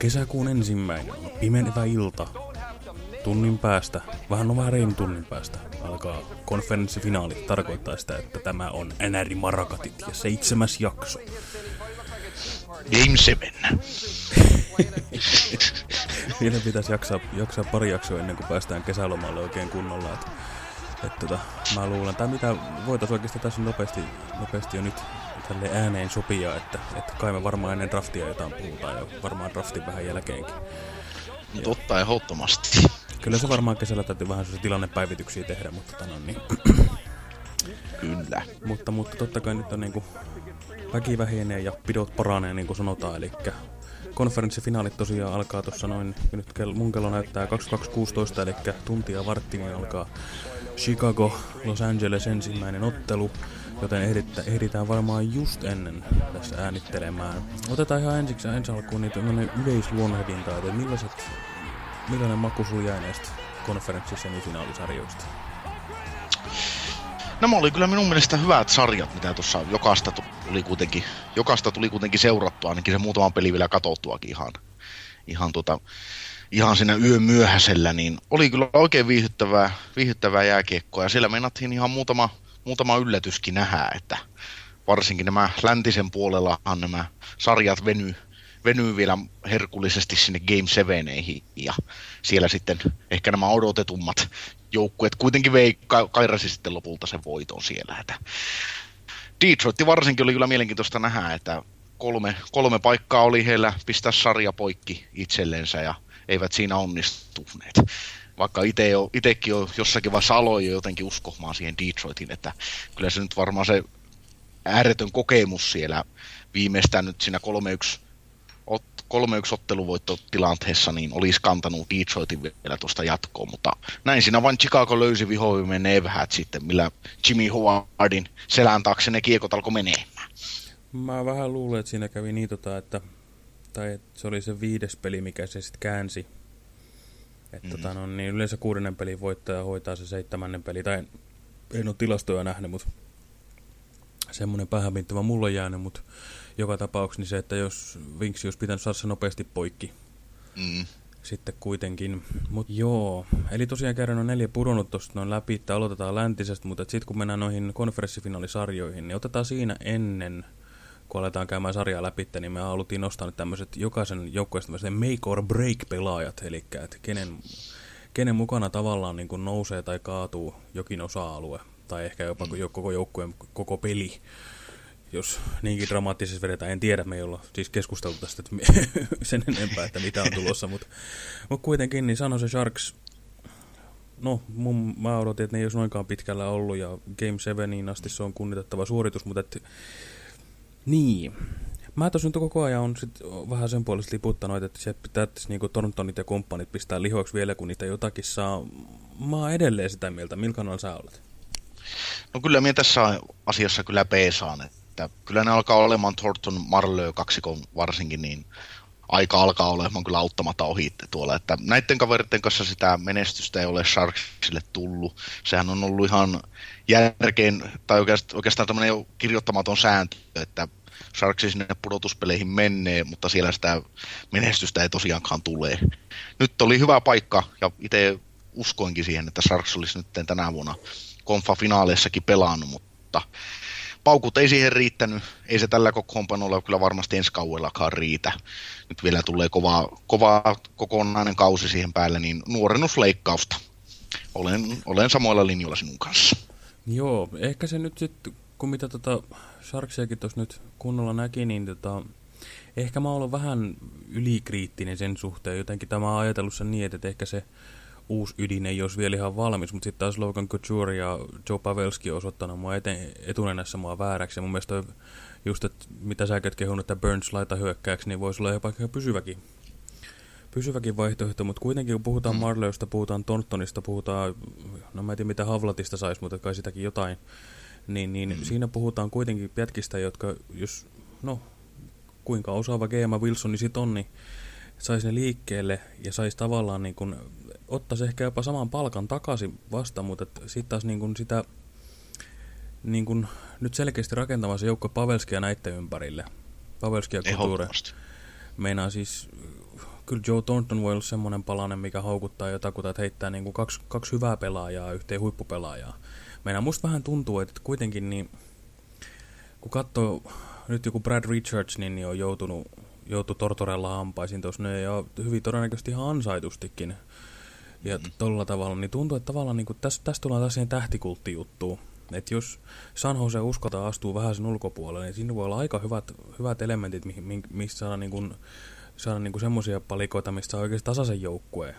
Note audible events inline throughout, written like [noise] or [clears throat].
Kesäkuun ensimmäinen, pimenevä ilta. Tunnin päästä, vähän no vähän reilun tunnin päästä, alkaa konferenssifinaali. Tarkoittaa sitä, että tämä on NR Marakatit ja seitsemäs jakso. Game 7. [laughs] Vielä pitäisi jaksaa, jaksaa pari jaksoa ennen kuin päästään kesälomalle oikein kunnolla. Että, et tota, mä luulen, tai mitä voitaisiin oikeastaan tässä nopeasti, nopeasti jo nyt tälle ääneen sopia, että, että kai me varmaan ennen draftia jotain puhutaan ja varmaan draftin vähän jälkeenkin. No totta ehdottomasti. Kyllä se varmaan kesällä täytyy vähän sellaisia tilannepäivityksiä tehdä, mutta tota, niin, Kyllä. mutta, mutta totta kai nyt on niinku väki vähenee ja pidot paranee niin kuin sanotaan, eli konferenssifinaalit tosiaan alkaa tuossa noin, nyt kello, mun kello näyttää 22.16, eli tuntia varttiin alkaa Chicago, Los Angeles ensimmäinen ottelu, joten ehdittä, ehditään varmaan just ennen tässä äänittelemään. Otetaan ihan ensiksi ensi alkuun niitä yleisluonnehdintaa, että millaiset, millainen maku sulla jäi näistä konferenssisemifinaalisarjoista? Nämä oli kyllä minun mielestä hyvät sarjat, mitä tuossa jokaista tuli kuitenkin, jokaista tuli kuitenkin seurattua, ainakin se muutaman peli vielä katsottuakin ihan, ihan, tota, ihan siinä yön myöhäisellä, niin oli kyllä oikein viihyttävää, viihyttävää jääkiekkoa, ja siellä meinattiin ihan muutama, muutama yllätyskin nähdä, että varsinkin nämä läntisen puolellahan nämä sarjat venyy, venyy vielä herkullisesti sinne Game 7 ja siellä sitten ehkä nämä odotetummat joukkueet kuitenkin vei ka- kairasi sitten lopulta sen voiton siellä. Että Detroit varsinkin oli kyllä mielenkiintoista nähdä, että kolme, kolme paikkaa oli heillä pistää sarja poikki itsellensä ja eivät siinä onnistuneet. Vaikka itse jo, jo jossakin vaiheessa aloin jo jotenkin uskomaan siihen Detroitin, että kyllä se nyt varmaan se ääretön kokemus siellä viimeistään nyt siinä 3-1 3-1 otteluvoittotilanteessa, niin olisi kantanut Detroitin vielä tuosta jatkoon, mutta näin siinä vain Chicago löysi vihoimien ne eväät sitten, millä Jimmy Howardin selän taakse ne kiekot alkoi menemään. Mä vähän luulen, että siinä kävi niin, tota, että, tai että se oli se viides peli, mikä se sitten käänsi. Että mm. tota, no, niin yleensä kuudennen pelin voittaja hoitaa se seitsemännen peli, tai en, en ole tilastoja nähnyt, mutta semmoinen päähänpinttävä mulla on jäänyt, mutta joka tapauksessa niin se, että jos Vinksi olisi pitänyt saada se nopeasti poikki, Mm. sitten kuitenkin. Mut joo, eli tosiaan käydään on neljä pudonnut tuosta noin läpi, että aloitetaan läntisestä, mutta sitten kun mennään noihin konferenssifinaalisarjoihin, niin otetaan siinä ennen, kun aletaan käymään sarjaa läpi, niin me haluttiin nostaa nyt tämmöiset jokaisen joukkueesta make or break pelaajat, eli että kenen, kenen mukana tavallaan niin kuin nousee tai kaatuu jokin osa-alue, tai ehkä jopa mm. koko joukkueen koko peli jos niinkin dramaattisesti vedetään, en tiedä, me ei olla siis keskusteltu tästä että [laughs] sen enempää, että mitä on tulossa, mutta, mutta kuitenkin niin San Jose Sharks, no mun, mä odotin, että ne ei olisi noinkaan pitkällä ollut ja Game 7 asti se on kunnitettava suoritus, mutta että, niin, Mä tuossa nyt koko ajan on sit vähän sen puolesta liputtanut, että se pitää niinku Torontonit ja kumppanit pistää lihoiksi vielä, kun niitä jotakin saa. Mä oon edelleen sitä mieltä. Miltä sä olet? No kyllä minä tässä asiassa kyllä peesaan, että kyllä ne alkaa olemaan Thornton Marlö kaksikon varsinkin, niin aika alkaa olemaan kyllä auttamatta ohi tuolla. Että näiden kaveritten kanssa sitä menestystä ei ole Sharksille tullut. Sehän on ollut ihan järkeen, tai oikeastaan, tämmöinen kirjoittamaton sääntö, että Sharksi sinne pudotuspeleihin menee, mutta siellä sitä menestystä ei tosiaankaan tule. Nyt oli hyvä paikka, ja itse uskoinkin siihen, että Sharks olisi nyt tänä vuonna konfa-finaaleissakin pelannut, mutta paukut ei siihen riittänyt. Ei se tällä kokoonpanolla kyllä varmasti ensi kauellakaan riitä. Nyt vielä tulee kova, kova kokonainen kausi siihen päälle, niin nuorennusleikkausta. Olen, olen samoilla linjoilla sinun kanssa. Joo, ehkä se nyt sitten, kun mitä tota Sharksiakin tuossa nyt kunnolla näki, niin tota, ehkä mä oon vähän ylikriittinen sen suhteen. Jotenkin tämä sen niin, että ehkä se uusi ydin ei olisi vielä ihan valmis, mutta sitten taas Logan Couture ja Joe Pavelski on osoittanut mua eten, etunenässä mua vääräksi. Ja mun mielestä just, että mitä sä kehunut, että Burns laita hyökkääksi, niin voisi olla jopa ihan pysyväkin, pysyväkin vaihtoehto, mutta kuitenkin kun puhutaan mm. Marleysta, puhutaan Thorntonista, puhutaan, no mä en tiedä mitä Havlatista saisi, mutta kai sitäkin jotain, niin, niin mm. siinä puhutaan kuitenkin jätkistä, jotka, jos, no, kuinka osaava GM Wilson niin sit on, niin saisi ne liikkeelle ja saisi tavallaan niin kuin, ottaisi ehkä jopa saman palkan takaisin vasta, mutta sitten taas niin kuin sitä niin kuin, nyt selkeästi rakentamassa joukko Pavelskia näiden ympärille. Pavelskia Couture. Meinaa siis, kyllä Joe Thornton voi olla semmoinen palanen, mikä houkuttaa jotakuta, että heittää niin kuin kaksi, kaksi hyvää pelaajaa yhteen huippupelaajaa. Meinaa musta vähän tuntuu, että kuitenkin niin, kun katsoo nyt joku Brad Richards, niin on joutunut, joutu tortorella hampaisin tuossa, ja hyvin todennäköisesti ihan ansaitustikin. Ja mm. tolla tavalla, niin tuntuu, että tavallaan niin tässä, tässä tullaan taas siihen tähtikulttijuttuun. Että jos San Jose uskotaan astuu vähän sen ulkopuolelle, niin siinä voi olla aika hyvät, hyvät elementit, mistä saada, niin kuin, saada niin kuin semmoisia palikoita, mistä saa oikeasti tasaisen joukkueen.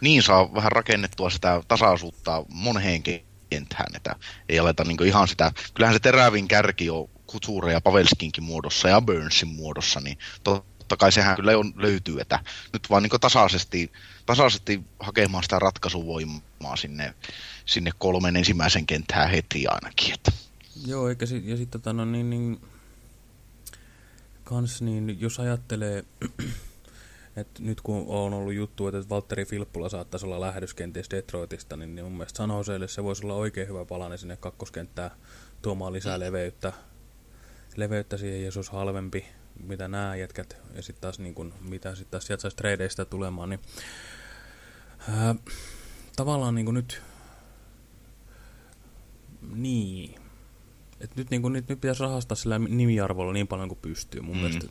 Niin saa vähän rakennettua sitä tasaisuutta moneen kenttään, että ei aleta niin ihan sitä, kyllähän se terävin kärki on Couture ja Pavelskinkin muodossa ja Burnsin muodossa, niin totta kai sehän kyllä on, löytyy, että nyt vaan niin tasaisesti, tasaisesti hakemaan sitä ratkaisuvoimaa sinne, sinne kolmen ensimmäisen kenttään heti ainakin. Että. Joo, eikä si ja sitten tota, no, niin, niin, kans, niin jos ajattelee, [clears throat] että nyt kun on ollut juttu, että Valtteri Filppula saattaisi olla lähdös kenties Detroitista, niin, niin mun mielestä San Joseelle se voisi olla oikein hyvä palane sinne kakkoskenttään tuomaan lisää leveyttä, leveyttä siihen, jos olisi halvempi, mitä nämä jätkät, ja sitten taas niin kuin, mitä sitten taas sieltä saisi tradeista tulemaan, niin ää, tavallaan niin nyt niin. Et nyt, niin kuin, nyt, nyt pitäisi rahastaa sillä nimiarvolla niin paljon kuin pystyy. Mun mm. mielestä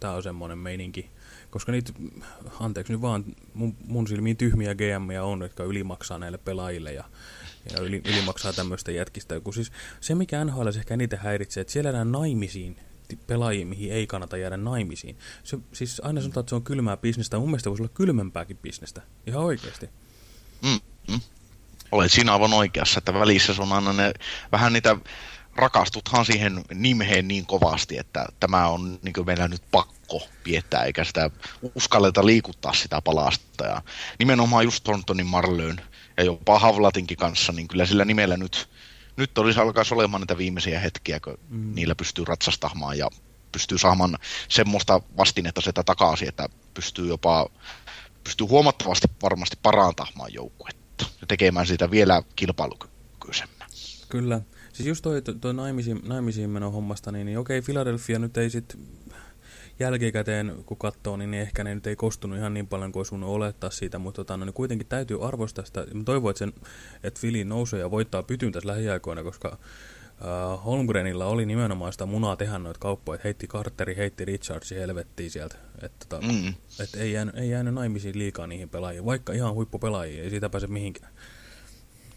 tämä on semmoinen meininki. Koska niitä, anteeksi nyt vaan, mun, mun silmiin tyhmiä GMia on, jotka ylimaksaa näille pelaajille ja, ja yli, ylimaksaa tämmöistä jätkistä. Kun siis se, mikä NHL ehkä eniten häiritsee, että siellä jäädään naimisiin pelaajia, mihin ei kannata jäädä naimisiin. Se, siis aina sanotaan, että se on kylmää bisnestä. Mun mielestä voisi olla kylmempääkin bisnestä. Ihan oikeasti. Mm, mm olet siinä aivan oikeassa, että välissä on aina ne, vähän niitä rakastuthan siihen nimeen niin kovasti, että tämä on niin meillä nyt pakko piettää, eikä sitä uskalleta liikuttaa sitä palasta. Ja nimenomaan just Thorntonin Marlön ja jopa Havlatinkin kanssa, niin kyllä sillä nimellä nyt, nyt olisi alkaisi olemaan niitä viimeisiä hetkiä, kun mm. niillä pystyy ratsastamaan ja pystyy saamaan semmoista vastinetta sitä takaisin, että pystyy jopa pystyy huomattavasti varmasti parantamaan joukkuetta ja tekemään sitä vielä kilpailukykyisemmän. Kyllä. Siis just toi, toi naimisiin, naimisiin meno hommasta, niin, niin okei, Philadelphia nyt ei sit jälkikäteen, kun katsoo, niin ehkä ne nyt ei kostunut ihan niin paljon kuin sun olettaa siitä, mutta tota, no, niin kuitenkin täytyy arvostaa sitä. Mä toivon, että, sen, että Philly nousee ja voittaa pytyn tässä lähiaikoina, koska Uh, Holmgrenilla oli nimenomaan sitä munaa tehdä noita kauppoja, että heitti Carteri, heitti Richardsi helvettiin sieltä. Että tota, mm. et ei, jäänyt, ei jäänyt naimisiin liikaa niihin pelaajiin, vaikka ihan huippupelaajia, ei siitä pääse mihinkään.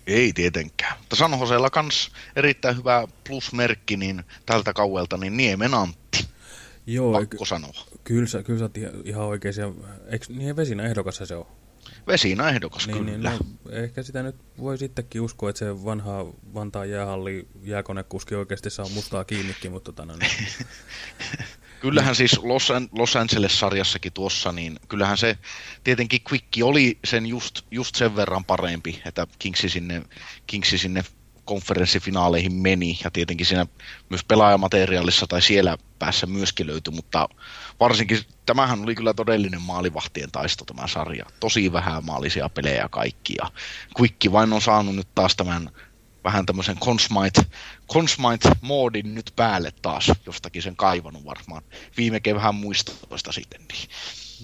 Ei tietenkään. Mutta San Joseella kans erittäin hyvä plusmerkki niin tältä kauelta, niin Niemen Antti. Joo, Pakko sanoa. Kyllä, kyllä sä oot ihan oikein. Eikö niin vesinä ehdokas se on? Vesina ehdokas niin, niin, kyllä. Niin, no, ehkä sitä nyt voi sittenkin uskoa, että se vanha Vantaan jäähalli jääkonekuski oikeasti saa mustaa kiinnikin, mutta tota, no, niin. [laughs] Kyllähän siis Los, Los Angeles-sarjassakin tuossa, niin kyllähän se tietenkin Quick oli sen just, just sen verran parempi, että Kingsi sinne, Kingsi sinne konferenssifinaaleihin meni, ja tietenkin siinä myös pelaajamateriaalissa tai siellä päässä myöskin löytyi, mutta varsinkin tämähän oli kyllä todellinen maalivahtien taisto tämä sarja. Tosi vähän maalisia pelejä kaikki, ja Quick vain on saanut nyt taas tämän vähän tämmöisen Consmite-moodin nyt päälle taas, jostakin sen kaivannut varmaan viime kevään muistoista sitten. Niin.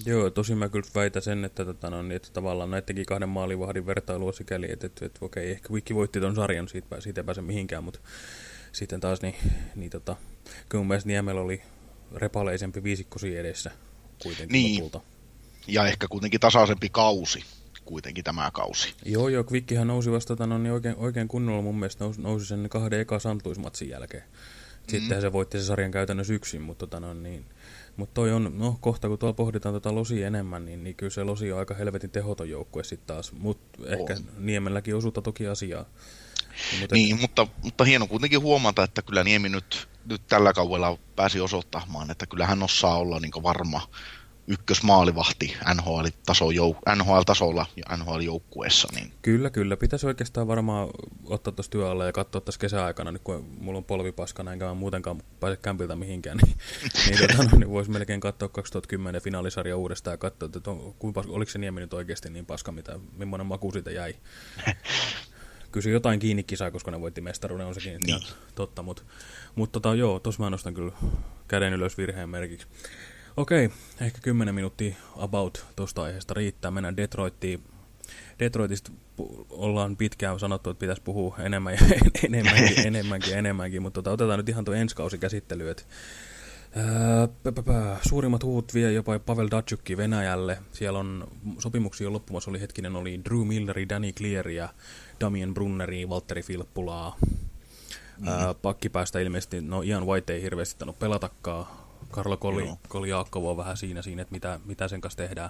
Joo, tosi mä kyllä väitän sen, että, tota, no, niin, että tavallaan näidenkin kahden maalivahdin vertailu on sikäli, että, että, että okei, ehkä Wiki voitti ton sarjan, siitä, siitä ei pääse mihinkään, mutta sitten taas niin, niin tota, kyllä mun mielestä Niemellä oli repaleisempi viisikkosi edessä kuitenkin niin. lopulta. Ja ehkä kuitenkin tasaisempi kausi kuitenkin tämä kausi. Joo, joo, Kvikkihän nousi vasta no, niin oikein, oikein kunnolla mun mielestä nousi, nousi sen kahden eka Santuismatsin jälkeen. Sitten mm. se voitti se sarjan käytännössä yksin, mutta tota, no, niin, mutta toi on, no kohta kun tuolla pohditaan tota losi enemmän, niin, niin kyllä se losi on aika helvetin tehoton joukkue sitten taas. Mutta ehkä Niemelläkin osuutta toki asiaa. Mutta niin, et... mutta, mutta hieno kuitenkin huomata, että kyllä Niemi nyt, nyt tällä kaudella pääsi osoittamaan, että kyllä hän osaa olla niin varma ykkösmaalivahti NHL-taso, NHL-tasolla ja NHL-joukkueessa. Niin... Kyllä, kyllä. Pitäisi oikeastaan varmaan ottaa tuossa työalla ja katsoa tässä kesäaikana, nyt kun mulla on polvipaskana enkä mä muutenkaan pääse kämpiltä mihinkään, niin, [laughs] niin, tota, no, niin voisi melkein katsoa 2010 finaalisarja uudestaan ja katsoa, että on, kuinka, oliko se Niemi nyt oikeasti niin paska, mitä, millainen maku siitä jäi. [laughs] Kysy jotain kiinni kisaa, koska ne voitti mestaruuden, on sekin niin. totta, mutta mut tota, joo, tuossa mä nostan kyllä käden ylös virheen merkiksi. Okei, ehkä 10 minuuttia about tuosta aiheesta riittää. Mennään Detroittiin. Detroitista ollaan pitkään sanottu, että pitäisi puhua enemmän ja enemmänkin, [laughs] enemmänkin, enemmänkin, mutta tota, otetaan nyt ihan tuo ensi kausi käsittely. Et, ää, suurimmat huut vie jopa Pavel Datsukki Venäjälle. Siellä on sopimuksia loppumassa, oli hetkinen, oli Drew Milleri, Danny Clear ja Damien Brunneri, Valtteri Filppulaa. Mm. Ää, pakkipäästä ilmeisesti, no Ian White ei hirveästi pelatakaan, Karlo Koli, Koli on vähän siinä, siinä että mitä, mitä sen kanssa tehdään.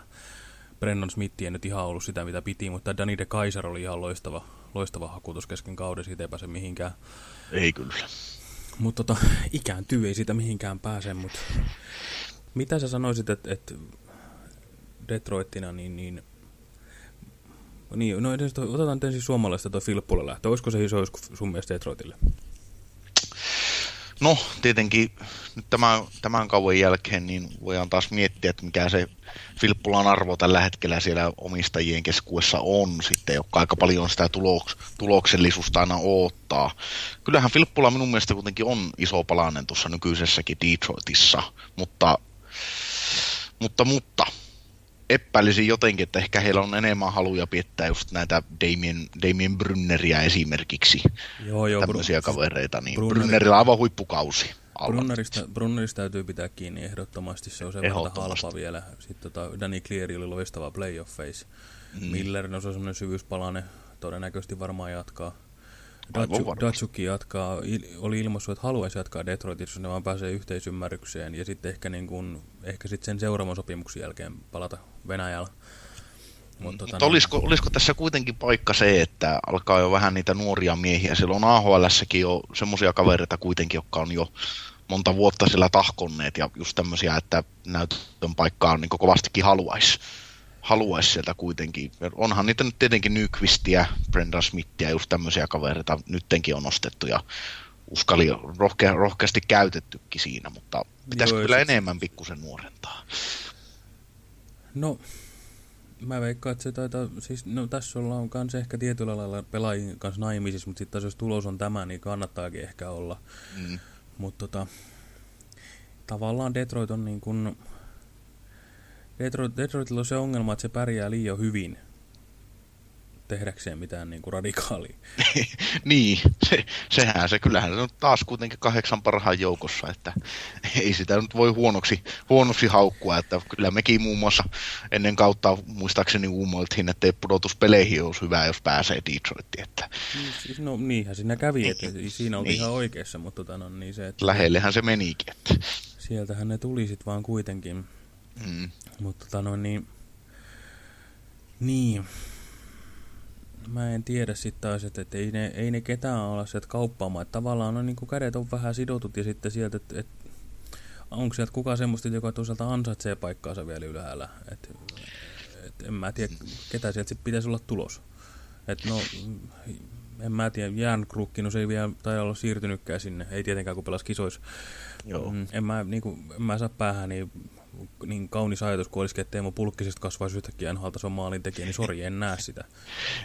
Brennan Smith ei nyt ihan ollut sitä, mitä piti, mutta Danny de Kaiser oli ihan loistava, loistava hakutus kesken kauden, siitä ei pääse mihinkään. Ei kyllä. Mutta tota, [laughs] ikääntyy, ei siitä mihinkään pääse, mutta mitä sä sanoisit, että et Detroitina, niin, niin niin, no edes toi, otetaan ensin suomalaista toi Filppulle lähtö. Olisiko se iso sun mielestä Detroitille? No, tietenkin nyt tämän, tämän kauan jälkeen niin voidaan taas miettiä, että mikä se Filppulan arvo tällä hetkellä siellä omistajien keskuudessa on sitten, joka aika paljon sitä tuloks, tuloksellisuutta aina odottaa. Kyllähän Filppula minun mielestä kuitenkin on iso palanen tuossa nykyisessäkin Detroitissa, mutta, mutta, mutta epäilisin jotenkin, että ehkä heillä on enemmän haluja piettää just näitä Damien, Damien Brynneria esimerkiksi. Joo, joo. Tämmöisiä Br kavereita, niin Brunner... Brynnerillä aivan huippukausi. Brunnerista, Brunnerista täytyy pitää kiinni ehdottomasti, se on sen verran halpa vielä. Sitten tota, Danny Cleary oli loistava playoff face. Mm. Miller, no se on semmoinen syvyyspalane, todennäköisesti varmaan jatkaa. Datsuki jatkaa, oli ilmaissut, että haluaisi jatkaa Detroitissa, jos ne vaan pääsee yhteisymmärrykseen ja sitten ehkä, niin kuin, ehkä sitten sen seuraavan sopimuksen jälkeen palata Venäjällä. Mut, tota, Mutta olisiko, olisiko tässä kuitenkin paikka se, että alkaa jo vähän niitä nuoria miehiä. Siellä on AHLssäkin jo semmoisia kavereita kuitenkin, jotka on jo monta vuotta siellä tahkonneet ja just tämmöisiä, että näytön paikkaa niin kovastikin haluaisi haluaisi sieltä kuitenkin. Onhan niitä nyt tietenkin Nyqvistia, Brendan Smithia, just tämmöisiä kavereita nyttenkin on nostettu ja uskali rohke, rohkeasti käytettykin siinä, mutta pitäisi Joo, kyllä sit... enemmän pikkusen nuorentaa. No, mä veikkaan, että se taitaa, siis no tässä ollaan kans ehkä tietyllä lailla pelaajien kanssa naimisissa, mutta sitten jos tulos on tämä, niin kannattaakin ehkä olla. Mm. Mutta tota, tavallaan Detroit on niin kuin, Detroit, Detroitilla on se ongelma, että se pärjää liian hyvin tehdäkseen mitään niin kuin radikaalia. [laughs] niin, se, sehän se, kyllähän se on taas kuitenkin kahdeksan parhaan joukossa, että [laughs] ei sitä nyt voi huonoksi, huonoksi haukkua, että kyllä mekin muun muassa ennen kautta muistaakseni uumoiltiin, että ei pudotuspeleihin olisi hyvä, jos pääsee Detroitiin. Että... Niin, no niinhän siinä kävi, että niin. siinä oli niin. ihan oikeassa, mutta tota, no, niin se, että... Lähellehän se menikin. Että... Sieltähän ne tuli sitten vaan kuitenkin. Mm. Mutta tota no niin... Niin. Mä en tiedä sitten taas, että, että ei, ne, ei ne ketään olla sieltä kauppaamaan. Että tavallaan on, niin kuin kädet on vähän sidotut ja sitten sieltä, että, että onko sieltä kukaan semmoista, joka toisaalta ansaitsee paikkaansa vielä ylhäällä. Että, että en mä tiedä, ketä sieltä sitten pitäisi olla tulos. Että no, en mä tiedä, Järnkrukki, no se ei vielä tai olla siirtynytkään sinne. Ei tietenkään, kun pelasi kisoissa. Joo. Mm, en, mä, niin kuin, en mä saa päähän, niin niin kaunis ajatus kuin olisikin, että Teemu Pulkkisesta kasvaisi yhtäkkiä NHL-tason maalintekijä, niin sori, en näe sitä.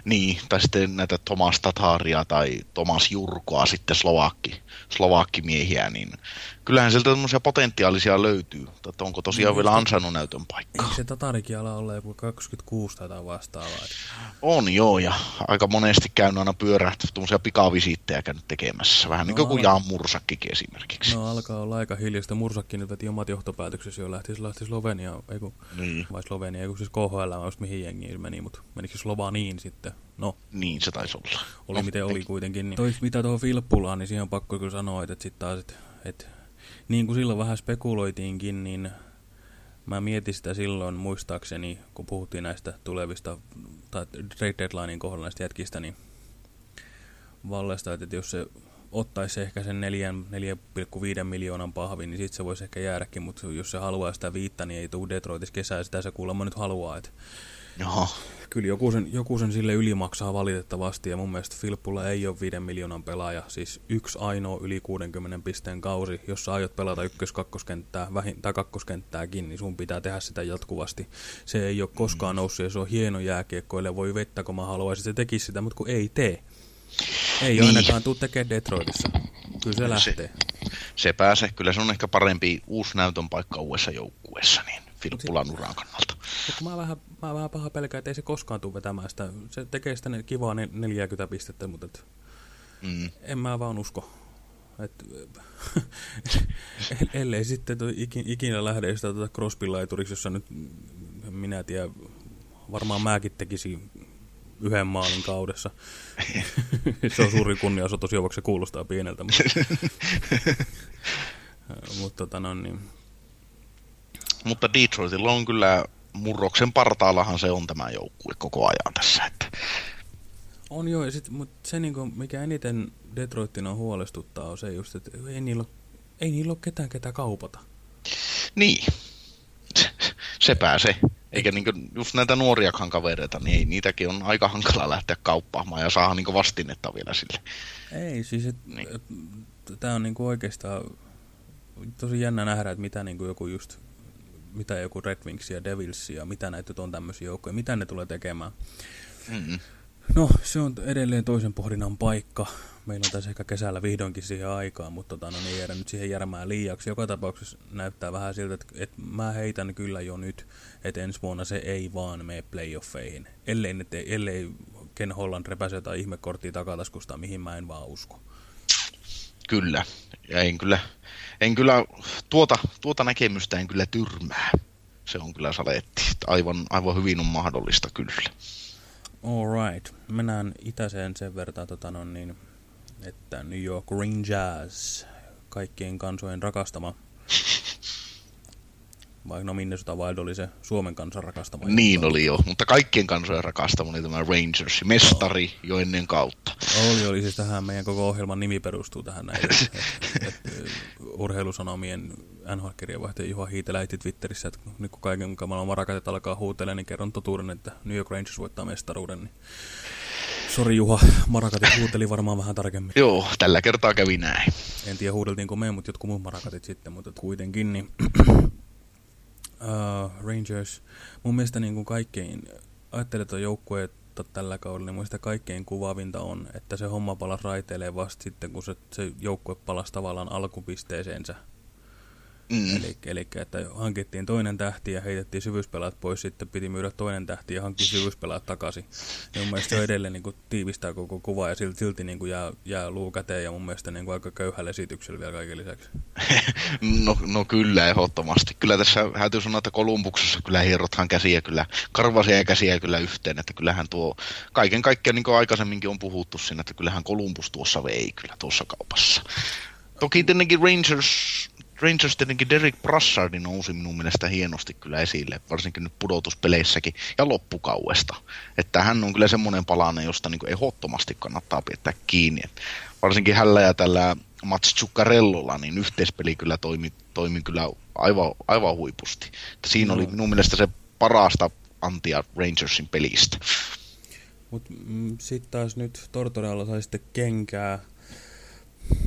niin, tai sitten näitä Tomas Tataria tai Tomas Jurkoa, sitten Slovakki, Slovakkimiehiä, niin kyllähän sieltä tämmöisiä potentiaalisia löytyy, että onko tosiaan no, vielä ansainnut näytön paikka. Eikö se Tatarikin ala olla joku 26 tai vastaavaa? On joo, ja aika monesti käynyt aina pyörähtä tuommoisia pikavisiittejä käynyt tekemässä, vähän no, niin kuin Jaan Mursakkikin esimerkiksi. No alkaa olla aika hiljasta. Mursakki nyt veti omat johtopäätöksessä jo lähti, lähti Slovenia, ei kun, niin. vai Slovenia, ei kun siis KHL, vai mihin jengiin meni, mutta menikö Slovaniin sitten? No. Niin se taisi olla. Oli no, miten oli kuitenkin. Niin. Toi, mitä tuohon Filppulaan, niin siihen on pakko kyllä sanoa, että sitten taas, että, että niin kuin silloin vähän spekuloitiinkin, niin mä mietin sitä silloin muistaakseni, kun puhuttiin näistä tulevista, tai trade deadlinein kohdalla näistä jätkistä, niin Vallesta, että jos se ottaisi ehkä sen 4,5 miljoonan pahvin, niin sitten se voisi ehkä jäädäkin, mutta jos se haluaa sitä viittä, niin ei tule Detroitissa kesää, sitä se kuulemma nyt haluaa. Että Joo. Kyllä joku sen, joku sen sille ylimaksaa valitettavasti, ja mun mielestä Filppulla ei ole 5 miljoonan pelaaja, siis yksi ainoa yli 60 pisteen kausi, jos sä aiot pelata ykkös-kakkoskenttää, vähin, tai kakkoskenttääkin, niin sun pitää tehdä sitä jatkuvasti. Se ei ole koskaan noussut, ja se on hieno jääkiekkoille, voi vettä, kun mä haluaisin, se tekisi sitä, mutta kun ei tee. Ei niin. ainakaan tuu tekemään Detroitissa. Kyllä se lähtee. Se, se pääsee. Kyllä se on ehkä parempi uusi näytön paikka uudessa joukkueessa, niin Filppulan uran kannalta. Mutta mä vähän, mä vähän paha pelkää, että ei se koskaan tule vetämään sitä. Se tekee sitä kivaa 40 pistettä, mutta et, mm. en mä vaan usko. Et, [laughs] ellei sitten ikinä lähde sitä tuota Crosby-laituriksi, jossa nyt minä tiedän, varmaan mäkin tekisin yhden maalin kaudessa. [laughs] se on suuri kunniasoitus, jo vaikka se kuulostaa pieneltä. Mutta, [laughs] mutta tota, no, niin. mutta Detroitilla on kyllä murroksen partaallahan se on tämä joukkue koko ajan tässä. Että. On joo, sit, mutta se niinku, mikä eniten Detroitin on huolestuttaa on se just, että ei niillä ei niillä ole ketään ketä kaupata. Niin, [laughs] se pääsee. Eikä niinku just näitä nuoriakaan kavereita, niin ei, niitäkin on aika hankala lähteä kauppaamaan ja saada niinku vastinetta vielä sille. Ei, siis et, niin. tämä on niinku oikeastaan tosi jännä nähdä, että mitä niinku joku just mitä joku Red Wings ja Devils ja mitä näitä on tämmöisiä joukkoja, mitä ne tulee tekemään. Mm. No, se on edelleen toisen pohdinnan paikka. Meillä on tässä ehkä kesällä vihdoinkin siihen aikaan, mutta tota, no, niin jäädä nyt siihen järmään liiaksi. Joka tapauksessa näyttää vähän siltä, että, että mä heitän kyllä jo nyt, että ensi vuonna se ei vaan mene playoffeihin. Ellei, ne te, ellei Ken Holland repäse jotain ihmekorttia takataskusta, mihin mä en vaan usko. Kyllä, ja en kyllä, en kyllä tuota, tuota näkemystä en kyllä tyrmää. Se on kyllä saletti. Aivan, aivan hyvin on mahdollista kyllä. Alright. Mennään itäiseen sen verran, tota, no, niin, että New York Rangers, kaikkien kansojen rakastama [laughs] vai no Minnesota Wild oli se Suomen kansan rakastama. Niin oli jo, mutta kaikkien kansojen rakastama oli tämä Rangers, mestari no. jo ennen kautta. Oli, oli siis tähän meidän koko ohjelman nimi perustuu tähän näin. [laughs] et, et, urheilusanomien NHL-kirjeenvaihtaja Juha Hiitelä lähti Twitterissä, että nyt kun kaiken kamalan marakatet alkaa huutella, niin kerron totuuden, että New York Rangers voittaa mestaruuden. Niin... Sori Juha, marakatit huuteli varmaan vähän tarkemmin. [laughs] Joo, tällä kertaa kävi näin. En tiedä huudeltiinko me, mutta jotkut muut marakatit sitten, mutta kuitenkin niin uh, Rangers, mun mielestä niin kuin kaikkein, ajattelet joukkuetta tällä kaudella, niin mun mielestä kaikkein kuvaavinta on, että se homma palas raiteilleen vasta sitten, kun se, se joukkue palasi tavallaan alkupisteeseensä. Mm. Eli, eli että hankittiin toinen tähti ja heitettiin syvyyspelaat pois, sitten piti myydä toinen tähti ja hankkia syvyyspelaat takaisin. Ja mun mielestä se edelleen niin kuin, tiivistää koko kuvaa ja silti, silti niin kuin, jää, jää luu käteen ja mun mielestä niin kuin, aika köyhällä esityksellä vielä kaiken lisäksi. [laughs] no, no kyllä, ehdottomasti. Kyllä tässä täytyy sanoa, että Kolumbuksessa kyllä hierrothan käsiä kyllä, karvasia käsiä kyllä yhteen, että kyllähän tuo kaiken kaikkiaan niin kuin aikaisemminkin on puhuttu siinä, että kyllähän Columbus tuossa vei kyllä tuossa kaupassa. Toki tietenkin Rangers Rangers tietenkin Derek Brassardi nousi minun mielestä hienosti kyllä esille, varsinkin nyt pudotuspeleissäkin ja loppukauesta. Että hän on kyllä semmoinen palanen, josta niin ehdottomasti kannattaa pitää kiinni. Et varsinkin hällä ja tällä Mats Zuccarellolla, niin yhteispeli kyllä toimi, toimi kyllä aivan, aivan huipusti. Että siinä no. oli minun mielestä se parasta antia Rangersin pelistä. Mutta mm, sitten taas nyt Tortorella sai sitten kenkää.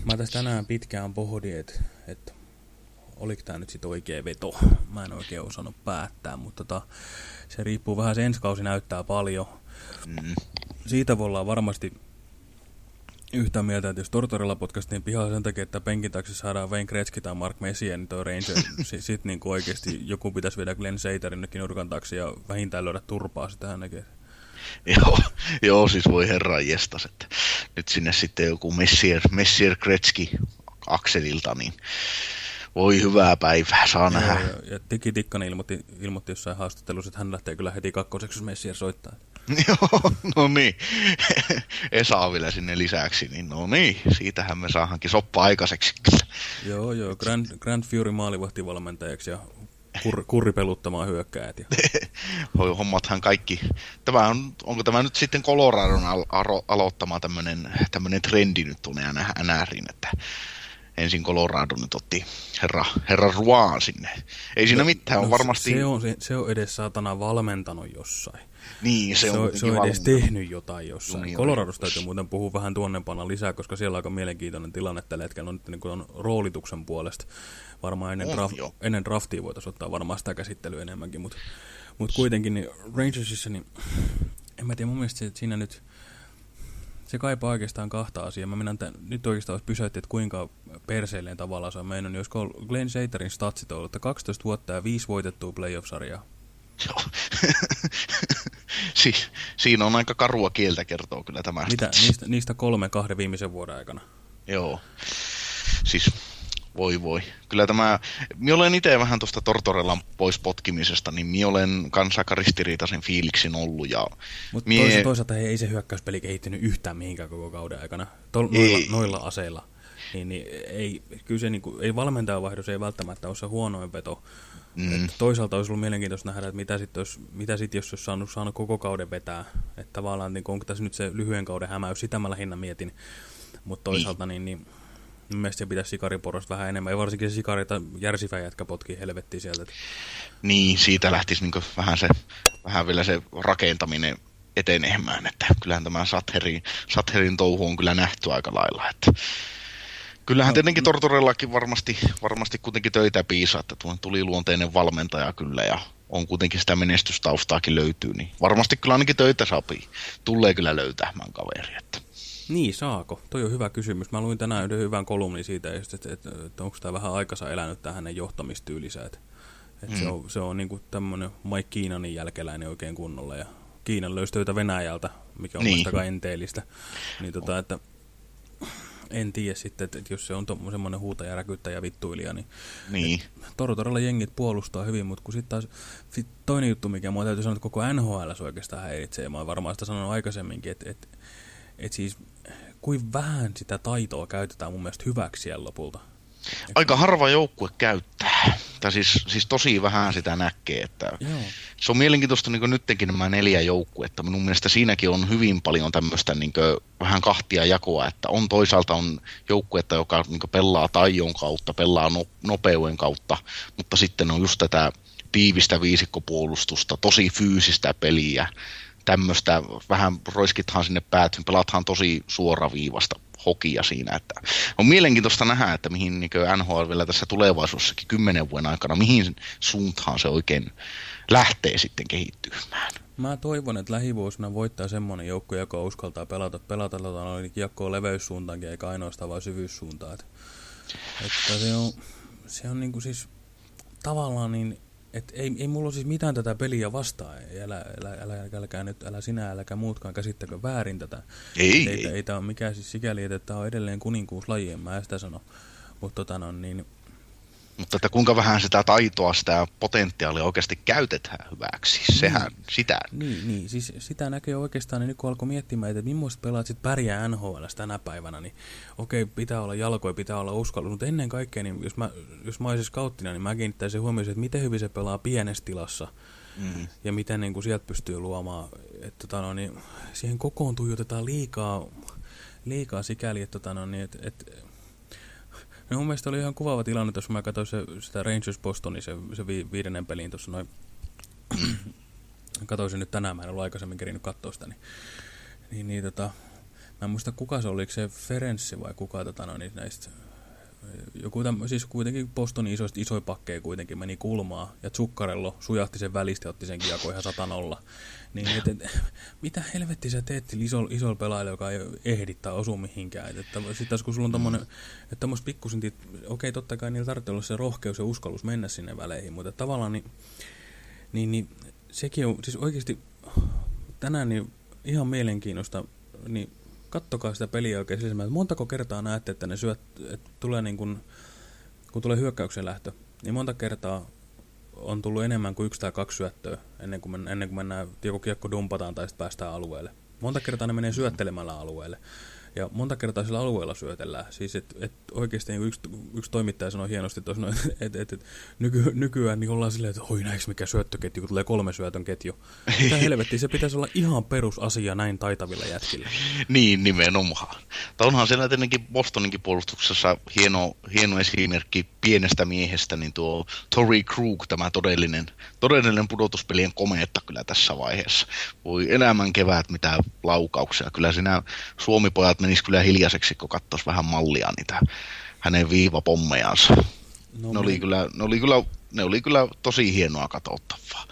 Mä tästä tänään pitkään pohdin, että et oliko tämä nyt sitten oikea veto. Mä en oikein osannut päättää, mutta tota, se riippuu vähän, se ensi kausi näyttää paljon. Mm. Siitä voidaan varmasti yhtä mieltä, että jos Tortorella potkastiin pihaa sen takia, että penkin taakse saadaan Wayne Gretzky tai Mark Messier, niin toi Ranger, [laughs] sitten sit niin oikeasti joku pitäisi viedä Glenn Seiterin nurkan taakse ja vähintään löydä turpaa sitä näkee. Joo, [laughs] joo, siis voi herran jestas, että nyt sinne sitten joku Messier, Messier Gretzky akselilta, niin voi hyvää päivää, saa Joo, nähdä. Ja, ja Tiki Tikkanen ilmoitti, ilmoitti jossain haastattelussa, että hän lähtee kyllä heti kakkoseksi, jos Messier soittaa. [laughs] Joo, no niin. [laughs] Esa vielä sinne lisäksi, niin no niin, siitähän me saahankin soppa aikaiseksi. Joo, joo, Grand, Grand Fury maalivahtivalmentajaksi ja kur, kurripeluttamaan hyökkäät. Ja... [laughs] Hommathan kaikki. Tämä on, onko tämä nyt sitten Coloradon al- alo- aloittama tämmöinen, trendi nyt tuonne NRiin, että ensin Colorado nyt otti herra, herra Ruaan sinne. Ei siinä no, mitään, on no, varmasti... Se on, se, se on edes saatana valmentanut jossain. Niin, se, se on, se on edes tehnyt jotain jossain. Niin, Coloradosta täytyy muuten puhua vähän tuonnepana lisää, koska siellä on aika mielenkiintoinen tilanne tällä hetkellä on, niin on roolituksen puolesta. Varmaan ennen, on, draft, ennen draftia voitaisiin ottaa varmaan sitä käsittelyä enemmänkin, mutta mut kuitenkin niin Rangersissa, niin en mä tiedä, mun mielestä siinä nyt se kaipaa oikeastaan kahta asiaa. Mä mennään tämän, nyt oikeastaan pysäytti, että kuinka perseilleen tavallaan se on mennyt. Niin olisiko Glenn Saterin statsit ollut, että 12 vuotta ja 5 voitettua playoff-sarjaa. Joo. si siinä on aika karua kieltä kertoo kyllä tämä. Mitä? Niistä, niistä kolme kahden viimeisen vuoden aikana. Joo. Siis voi voi. Kyllä tämä, minä olen itse vähän tuosta Tortorellan pois potkimisesta, niin minä olen kanssa aika ristiriitaisen fiiliksin ollut. Ja Mutta mie... toisaalta ei se hyökkäyspeli kehittynyt yhtään mihinkään koko kauden aikana. Tol, noilla, noilla aseilla. Niin, niin ei, kyllä se niin kuin, ei valmentajavaihdos ei välttämättä ole se huonoin veto. Mm. Että toisaalta olisi ollut mielenkiintoista nähdä, että mitä sitten mitä sit, jos olisi saanut, saanut koko kauden vetää. Että tavallaan niin onko tässä nyt se lyhyen kauden hämäys, sitä mä lähinnä mietin. Mutta toisaalta niin, niin, niin Mielestäni pitäisi sikariporosta vähän enemmän, ja varsinkin se sikari tai järsifä jätkä potkii helvettiin sieltä. Niin, siitä lähtisi niin vähän, se, vähän vielä se rakentaminen etenemään, että kyllähän tämä Satherin, Satherin touhu on kyllä nähty aika lailla, että Kyllähän no, tietenkin Tortorellakin varmasti, varmasti kuitenkin töitä piisaa, että tuli luonteinen valmentaja kyllä ja on kuitenkin sitä menestystaustaakin löytyy, niin varmasti kyllä ainakin töitä sopii. Tulee kyllä löytämään kaveri. Että. Niin, saako? Toi on hyvä kysymys. Mä luin tänään yhden hyvän kolumnin siitä, että, että, että, että onko tämä vähän aikansa elänyt tähän hänen johtamistyylisä. Että, että mm. Se on, se on niin tämmöinen Mike Kiinanin jälkeläinen oikein kunnolla. Ja Kiinan löysi töitä Venäjältä, mikä on niin. vasta enteellistä. Niin tota, että en tiedä sitten, että, että jos se on semmoinen huutaja, räkyttäjä, vittuilija, niin, niin. Todella jengit puolustaa hyvin, mutta kun sitten taas sit toinen juttu, mikä mua täytyy sanoa, että koko NHL oikeastaan häiritsee, mä oon varmaan sitä sanonut aikaisemminkin, että, että, että siis kuin vähän sitä taitoa käytetään mun mielestä hyväksi siellä lopulta. Aika harva joukkue käyttää. Tai siis, siis tosi vähän sitä näkee. Että Joo. Se on mielenkiintoista niin nytkin nämä neljä joukkuetta. Minun mielestä siinäkin on hyvin paljon tämmöistä niin vähän kahtia jakoa. Että on toisaalta on joukkuetta, joka niin pelaa taion kautta, pelaa no, nopeuden kautta, mutta sitten on just tätä tiivistä viisikkopuolustusta, tosi fyysistä peliä, tämmöistä, vähän roiskithan sinne päätyyn, pelathan tosi suoraviivasta hokia siinä. Että on mielenkiintoista nähdä, että mihin niin NHL vielä tässä tulevaisuudessakin kymmenen vuoden aikana, mihin suuntaan se oikein lähtee sitten kehittymään. Mä toivon, että lähivuosina voittaa semmoinen joukko, joka uskaltaa pelata, pelata tota, kiekkoa leveyssuuntaankin, eikä ainoastaan vain syvyyssuuntaan. Että, se on, se on niin kuin siis tavallaan niin et ei, ei mulla ole siis mitään tätä peliä vastaan. Älä, älä, älä, älä, nyt, älä sinä, äläkä muutkaan käsittäkö väärin tätä. Ei, ei, ei. ei tämä ole mikään siis sikäli, että tämä on edelleen kuninkuuslaji, en mä sitä sano. Mutta tota no, niin, mutta että kuinka vähän sitä taitoa, sitä potentiaalia oikeasti käytetään hyväksi, niin. sehän niin, sitä. Niin, niin, siis sitä näkee oikeastaan, niin nyt kun alkoi miettimään, että millaista pelaat sit pärjää NHL tänä päivänä, niin okei, pitää olla jalkoja, pitää olla uskallus, mutta ennen kaikkea, niin jos mä, jos mä olisin skauttina, niin mä kiinnittäisin huomioon, että miten hyvin se pelaa pienessä tilassa. Mm. Ja miten niin kuin sieltä pystyy luomaan, että tota, no, niin, siihen kokoon tuijotetaan liikaa, liikaa sikäli, että, tota, no, niin, että, että No mun mielestä oli ihan kuvaava tilanne, jos mä katsoin se, sitä Rangers Bostonin, se, se vi, viidennen pelin tuossa noin. [clears throat] katsoin sen nyt tänään, mä en ollut aikaisemmin kerinyt katsoa sitä, niin, niin, niin tota, mä en muista kuka se oli, se Ferenczi vai kuka tota, no, niin näistä joku täm, siis kuitenkin Bostonin isoista, isoja pakkeja kuitenkin meni kulmaa, ja Zuccarello sujahti sen välistä ja otti sen kiekko ihan satanolla. Niin, et, et, [laughs] mitä helvetti sä teet isolla iso pelaajalla, joka ei ehdi tai osu mihinkään. Sitten taas kun sulla on tommonen, että tommoset pikkusintit, okei totta kai niillä tarvitsee olla se rohkeus ja uskallus mennä sinne väleihin, mutta tavallaan niin, niin, niin sekin on, siis oikeasti tänään niin ihan mielenkiinnosta, niin kattokaa sitä peliä oikein silmällä. Montako kertaa näette, että ne syöt, että tulee niin kuin, kun tulee hyökkäyksen lähtö, niin monta kertaa on tullut enemmän kuin yksi tai kaksi syöttöä ennen kuin, ennen kuin mennään, joku kiekko dumpataan tai sitten päästään alueelle. Monta kertaa ne menee syöttelemällä alueelle. Ja monta kertaa sillä alueella syötellään. Siis et, et oikeasti niin yksi, yksi toimittaja sanoi hienosti tuossa, että [laughs] et, et, et, nyky, nykyään niin ollaan silleen, että oi näinkö mikä syöttöketju, kun tulee kolme syötön ketju. Mitä [laughs] helvetti, se pitäisi olla ihan perusasia näin taitavilla jätkillä. niin, nimenomaan. Tai onhan siellä tietenkin Bostoninkin puolustuksessa hieno, hieno esimerkki pienestä miehestä, niin tuo Tori Krug, tämä todellinen, todellinen pudotuspelien komeetta kyllä tässä vaiheessa. Voi elämän kevät mitä laukauksia. Kyllä siinä Suomipojat menis kyllä hiljaiseksi, kun katsoisi vähän mallia niitä hänen viivapommejansa. No, ne, oli niin. kyllä, ne, oli kyllä, ne oli kyllä tosi hienoa katsottavaa.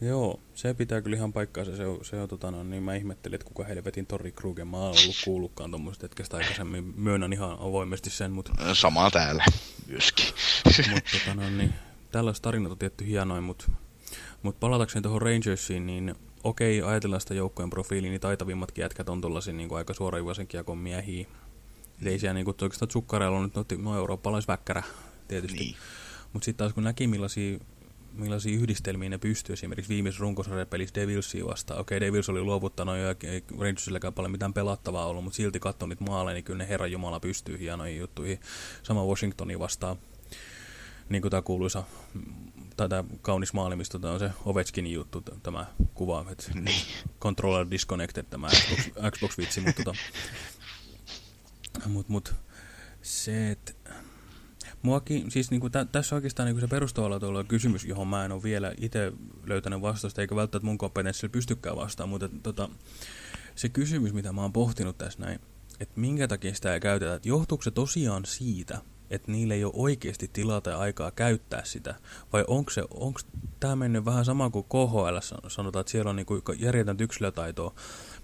Joo, se pitää kyllä ihan paikkaansa. Se, se on, tota, no, niin mä ihmettelin, että kuka helvetin Tori Krugen. Mä oon ollut kuullutkaan tuommoista hetkestä aikaisemmin. Myönnän ihan avoimesti sen. Mutta... Sama täällä myöskin. mutta tota, no, niin, tällaiset tarinat on tietty hienoin, mutta, mutta palatakseni tuohon Rangersiin, niin okei, ajatellaan sitä joukkojen profiiliin, niin taitavimmatkin jätkät on tuollaisia niin aika suorajuvaisen kiekon miehiä. Et ei siellä niin kuin, oikeastaan tsukkareilla on nyt no, no eurooppalaisväkkärä tietysti. Niin. Mutta sitten taas kun näki millaisia, millaisia yhdistelmiä ne pystyy esimerkiksi viimeisessä runkosarjapelissä Devilsia vastaan. Okei, Devils oli luovuttanut jo, ei Rangersilläkään paljon mitään pelattavaa ollut, mutta silti katsoin niitä maaleja, niin kyllä ne Herran Jumala pystyy hienoihin juttuihin. Sama Washingtonin vastaan, niin kuin tämä kuuluisa tätä kaunis maali, mistä on se Ovechkinin juttu, tämä kuva, että niin. controller disconnected, tämä Xbox, [laughs] Xbox-vitsi, mutta tota, mut, mut, se, että Muakin, siis niinku tä, tässä oikeastaan niinku se perustavalla kysymys, johon mä en ole vielä itse löytänyt vastausta, eikä välttämättä mun kompetenssilla pystykään vastaan, mutta tota, se kysymys, mitä mä oon pohtinut tässä näin, että minkä takia sitä ei käytetä, että johtuuko se tosiaan siitä, että niillä ei ole oikeasti tilaa tai aikaa käyttää sitä? Vai onko, se, onko tämä mennyt vähän sama kuin KHL sanotaan, että siellä on niinku järjetön yksilötaitoa,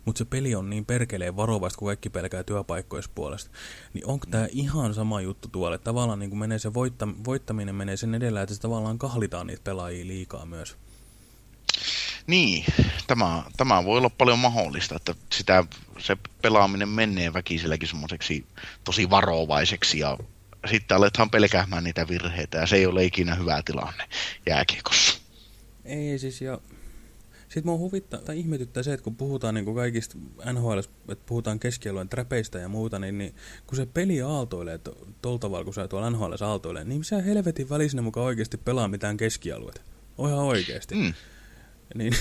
mutta se peli on niin perkeleen varovaista, kun kaikki pelkää työpaikkojen puolesta. Niin onko tämä ihan sama juttu tuolle? Tavallaan niin menee se voittam voittaminen menee sen edellä, että se tavallaan kahlitaan niitä pelaajia liikaa myös. Niin, tämä, tämä voi olla paljon mahdollista, että sitä, se pelaaminen menee väkiselläkin semmoiseksi tosi varovaiseksi ja sitten aletaan pelkäämään niitä virheitä ja se ei ole ikinä hyvä tilanne jääkiekossa. Ei siis ja sitten mua huvittaa tai ihmetyttää se, että kun puhutaan niin kuin kaikista NHL, että puhutaan keskialueen träpeistä ja muuta, niin, niin kun se peli aaltoilee tuolla tavalla, kun se tuolla NHL aaltoilee, niin se helvetin välisenä mukaan oikeasti pelaa mitään keskialueet. On ihan oikeasti. Mm. Niin,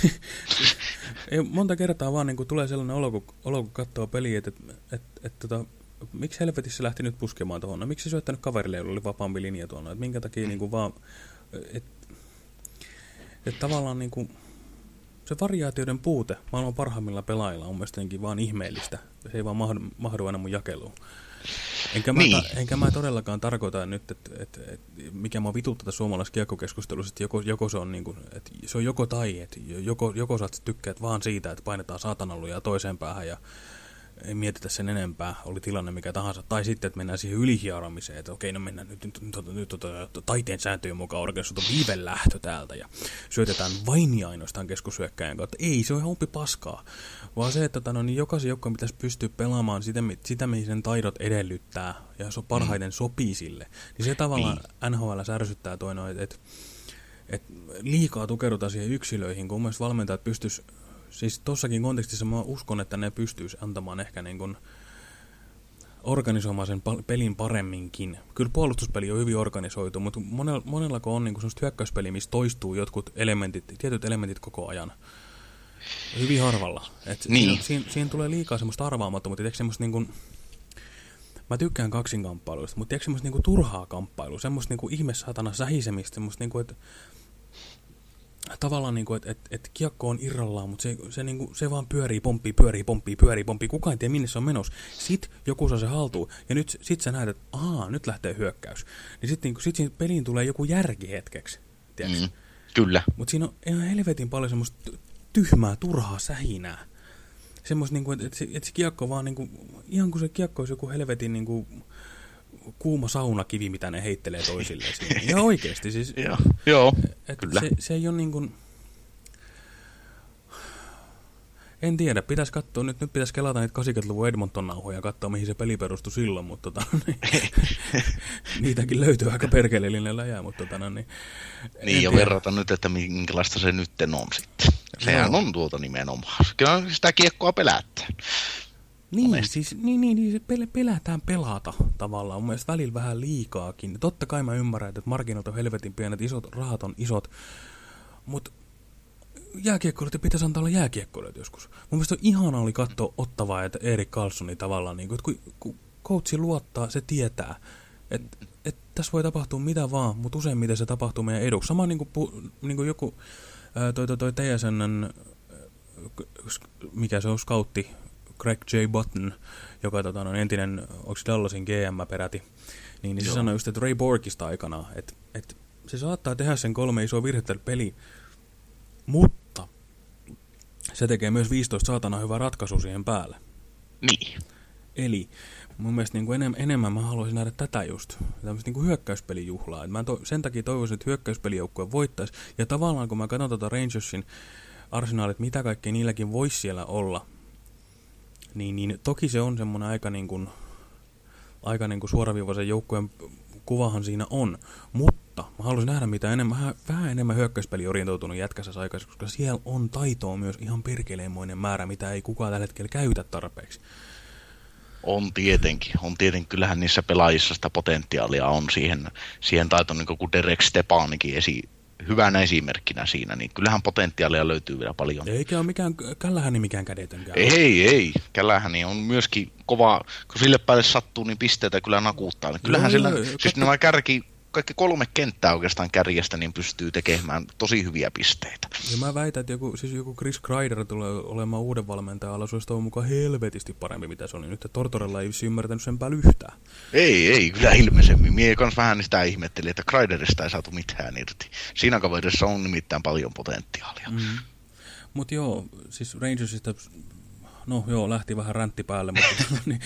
[laughs] ei, monta kertaa vaan niin kuin tulee sellainen olo, kun, olo, kun katsoo peliä, että, että, että, että tota, miksi helvetissä lähti nyt puskemaan tuohon? No, miksi se syöttänyt kaverille, jolla oli vapaampi linja tuonne? Että minkä takia mm. niin kuin vaan... Että et tavallaan niin kuin, se variaatioiden puute maailman parhaimmilla pelaajilla on mielestäni vaan ihmeellistä. Se ei vaan mahdu, mahdu aina mun jakeluun. Enkä mä, niin. enkä mä todellakaan tarkoita nyt, että, että, että mikä mä vituttaa tässä suomalaisessa kiekkokeskustelussa, että joko, joko se on niin kuin, että se on joko tai, että joko, joko sä tykkäät vaan siitä, että painetaan saatanalluja toiseen päähän ja ei mietitä sen enempää, oli tilanne mikä tahansa. Tai sitten, että mennään siihen ylihieramiseen, että okei, no mennään nyt, nyt, nyt, nyt, nyt taiteen sääntöjen mukaan organisoitu viivelähtö täältä ja syötetään vain ja ainoastaan keskusyökkäjän kautta. Ei, se on ihan paskaa. Vaan se, että no, niin jokaisen joukkoon pitäisi pystyä pelaamaan sitä, sitä mihin sen taidot edellyttää ja se parhaiten mm. sopii sille. Niin se tavallaan niin. NHL särsyttää toinen, että et, liikaa tukeudutaan siihen yksilöihin, kun mun valmentajat pystyisi siis tossakin kontekstissa mä uskon, että ne pystyisi antamaan ehkä niin kuin organisoimaan sen pelin paremminkin. Kyllä puolustuspeli on hyvin organisoitu, mutta monella, monellako on niin kuin hyökkäyspeli, missä toistuu jotkut elementit, tietyt elementit koko ajan. Hyvin harvalla. Et niin. siinä, siinä, siinä, tulee liikaa semmoista arvaamattomuutta, tiedätkö semmoista niin kuin, Mä tykkään kaksinkamppailuista, mutta tiedätkö semmoista niinku turhaa kamppailua, semmoista niinku ihmessatana sähisemistä, semmoista niinku, että tavallaan, niin kuin, että et, et kiekko on irrallaan, mutta se, se, niin kuin, se vaan pyörii, pomppii, pyörii, pomppii, pyörii, pomppii. Kukaan ei tiedä, minne se on menossa. Sitten joku saa se haltuun, ja nyt sit sä näet, että aah, nyt lähtee hyökkäys. Niin sitten niin sit siinä peliin tulee joku järki hetkeksi. Mm, kyllä. Mutta siinä on ihan helvetin paljon semmoista tyhmää, turhaa sähinää. Semmoista, niin kuin, että, että, se, että se kiekko vaan, niin kuin, ihan kuin se kiekko olisi joku helvetin... Niin kuin, kuuma saunakivi, mitä ne heittelee toisilleen siinä. Ja [laughs] oikeasti siis. joo, joo kyllä. Se, se ei ole niin kuin... En tiedä, pitäisi katsoa, nyt, nyt pitäisi kelata niitä 80-luvun Edmonton-nauhoja ja katsoa, mihin se peli perustui silloin, mutta tota, [laughs] niin, [laughs] niitäkin löytyy aika perkeleellinen läjä, mutta tota, no niin. Niin, ja verrata nyt, että minkälaista se nyt on sitten. Sehän no. on tuota nimenomaan. Kyllä sitä kiekkoa pelättää. Niin, Monesti. siis niin, niin, niin pel pelätään pelata tavallaan. Mun mielestä välillä vähän liikaakin. Totta kai mä ymmärrän, että markkinat on helvetin pienet, isot rahat on isot, mutta jääkiekkoilijat pitäisi antaa olla jääkiekkoilijat joskus. Mun mielestä on ihana oli katsoa Ottavaa että Erik Carlsoni tavallaan, niin kuin, että kun, kun coachi luottaa, se tietää, että et tässä voi tapahtua mitä vaan, mutta useimmiten se tapahtuu meidän eduksi. Sama niin kuin, niin kuin joku ää, toi, toi, toi TSNn, mikä se on, scoutti, Greg J. Button, joka tota, on entinen, onko Dallasin GM peräti, niin, niin se sanoi just, että Ray Borkista aikana, että, että se saattaa tehdä sen kolme isoa virhettä peli, mutta se tekee myös 15 saatana hyvä ratkaisu siihen päälle. Niin. Eli mun mielestä niin kuin enem enemmän mä haluaisin nähdä tätä just, tämmöistä niin kuin hyökkäyspelijuhlaa. Et mä sen takia toivoisin, että hyökkäyspelijoukkue voittaisi. Ja tavallaan kun mä katson tuota Rangersin arsenaalit, mitä kaikkea niilläkin voisi siellä olla, niin, niin toki se on semmoinen aika, niin kuin, aika niin kuin suoraviivaisen joukkueen kuvahan siinä on, mutta mä haluaisin nähdä mitä enemmän, vähän enemmän hyökkäyspeliorientoitunut jätkässä aikaisemmin, koska siellä on taitoa myös ihan perkeleemoinen määrä, mitä ei kukaan tällä hetkellä käytä tarpeeksi. On tietenkin. On tietenkin. Kyllähän niissä pelaajissa sitä potentiaalia on siihen, siihen taitoon, niin kuin Derek Stepanikin esi, hyvänä esimerkkinä siinä, niin kyllähän potentiaalia löytyy vielä paljon. Eikä ole mikään, Källähäni mikään kädetönkään. Ei, ei. Källähäni on myöskin kova, kun sille päälle sattuu, niin pisteitä kyllä nakuuttaa. Kyllähän joo, sillä, joo, siis nämä kärki, kaikki kolme kenttää oikeastaan kärjestä niin pystyy tekemään tosi hyviä pisteitä. Ja mä väitän, että joku, siis joku Chris Kreider tulee olemaan uuden valmentajan se olisi mukaan helvetisti parempi, mitä se oli nyt. Tortorella ei ymmärtänyt sen päällä yhtään. Ei, ei, kyllä ilmeisemmin. Mie kans vähän sitä ihmettelin, että Kreiderista ei saatu mitään irti. Siinä kaverissa on nimittäin paljon potentiaalia. Mm. Mutta joo, siis Rangersista no joo, lähti vähän räntti päälle, mutta... [laughs] niin,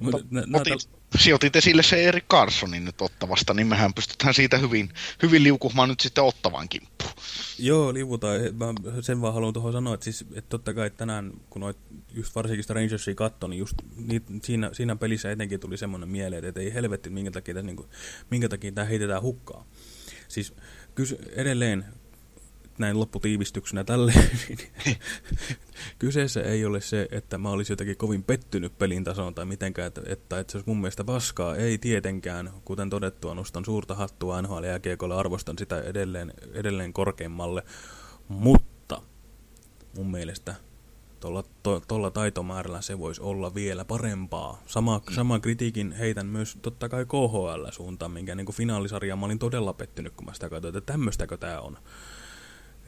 [laughs] mutta Otin, sijoitit esille se Erik Carsonin nyt ottavasta, niin mehän pystytään siitä hyvin, hyvin liukumaan nyt sitten ottavan kimppu. Joo, liuvutaan. Mä sen vaan haluan tuohon sanoa, että, siis, että totta kai tänään, kun noit just varsinkin sitä Rangersia katto, niin just niin, siinä, siinä pelissä etenkin tuli semmoinen mieleen, että ei helvetti, minkä takia, tässä, niin kuin, minkä takia tämä heitetään hukkaan. Siis kysy, edelleen näin lopputiivistyksenä tälle, [laughs] kyseessä ei ole se, että mä olisin jotenkin kovin pettynyt pelin tasoon tai mitenkään, että, että, että se olisi mun mielestä paskaa. Ei tietenkään, kuten todettua, nostan suurta hattua NHL jääkiekolle, arvostan sitä edelleen, edelleen korkeimmalle, mutta mun mielestä tuolla to, taitomäärällä se voisi olla vielä parempaa. Sama, mm. Saman kritiikin heitän myös totta kai KHL-suuntaan, minkä niin finaalisarjaa mä olin todella pettynyt, kun mä sitä katsoin, että tämmöistäkö tämä on.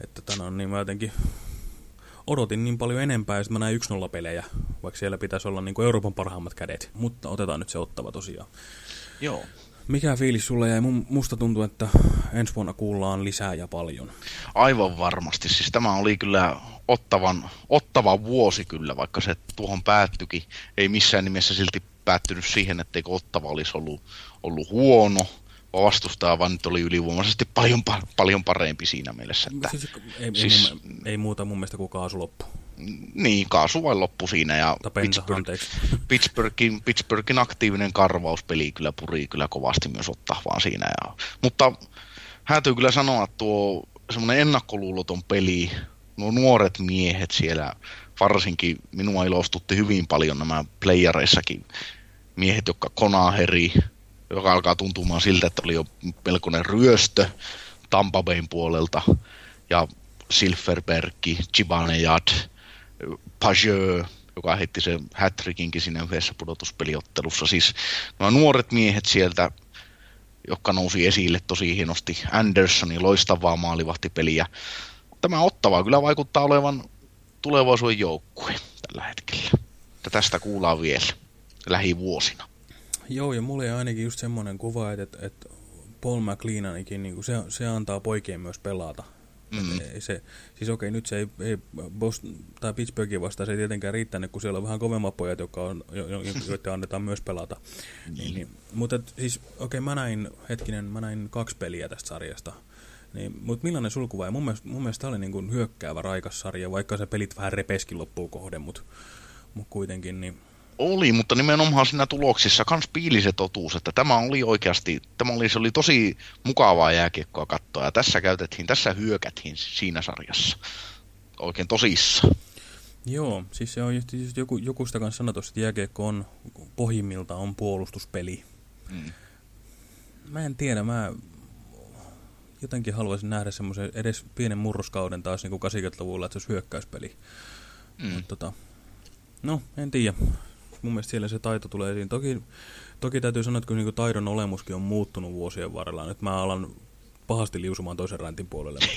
Että tänään on niin mä jotenkin odotin niin paljon enempää, ja sitten mä näin 1-0 pelejä, vaikka siellä pitäisi olla niin kuin Euroopan parhaimmat kädet. Mutta otetaan nyt se ottava tosiaan. Joo. Mikä fiilis sulle jäi? Musta tuntuu, että ensi vuonna kuullaan lisää ja paljon. Aivan varmasti. Siis tämä oli kyllä ottavan, ottava vuosi kyllä, vaikka se tuohon päättyikin. Ei missään nimessä silti päättynyt siihen, etteikö ottava olisi ollut, ollut huono vastustaja, vaan nyt oli ylivoimaisesti paljon, paljon parempi siinä mielessä. Että, siis, ei, siis, ei, ei muuta mun mielestä kuin kaasu loppu. Niin, kaasu vain loppu siinä ja Pittsburgh, [laughs] Pittsburghin, Pittsburghin aktiivinen karvauspeli kyllä puri kyllä kovasti myös ottaa vaan siinä. Ja, mutta häätyy kyllä sanoa, että tuo semmoinen ennakkoluuloton peli, nuo nuoret miehet siellä, varsinkin minua ilostutti hyvin paljon nämä playereissakin miehet, jotka Konaheri, joka alkaa tuntumaan siltä, että oli jo melkoinen ryöstö Tampa Bayn puolelta, ja Silverbergi, Chibanejad, Pajeux, joka heitti sen hätrikinkin siinä yhdessä pudotuspeliottelussa. Siis nämä nuoret miehet sieltä, jotka nousi esille tosi hienosti. Andersonin loistavaa maalivahtipeliä. Tämä ottava kyllä vaikuttaa olevan tulevaisuuden joukkue tällä hetkellä. Ja tästä kuullaan vielä lähivuosina. Joo, ja mulle ainakin just semmoinen kuva, että, että Paul McLeananikin, niin se, se antaa poikien myös pelata. Mm. Ei se, siis okei, nyt se ei, ei Boston, tai Pittsburghin vastaan se ei tietenkään riittänyt, kun siellä on vähän kovemmat pojat, jotka on, jo, jo, joita annetaan myös pelata. niin. Niin, mutta siis okei, mä näin, hetkinen, mä näin kaksi peliä tästä sarjasta. Niin, mutta millainen sulkuva? Mun mielestä, mun mielestä tämä oli niin kuin hyökkäävä raikas sarja, vaikka se pelit vähän repeskin loppuun kohden, mutta mut kuitenkin niin oli, mutta nimenomaan siinä tuloksissa kans piili se totuus, että tämä oli oikeasti, tämä oli, se oli tosi mukavaa jääkiekkoa katsoa ja tässä käytettiin, tässä hyökättiin siinä sarjassa. Oikein tosissa. Joo, siis se on just joku, joku sitä kanssa sanoi että jääkiekko on pohjimmilta on puolustuspeli. Mm. Mä en tiedä, mä jotenkin haluaisin nähdä semmoisen edes pienen murroskauden taas niin kuin 80-luvulla, että se olisi hyökkäyspeli. Mm. Mut, tota, no, en tiedä. Mun mielestä siellä se taito tulee esiin. Toki, toki täytyy sanoa, että kun niin taidon olemuskin on muuttunut vuosien varrella. Nyt mä alan pahasti liusumaan toisen räntin puolelle. [laughs]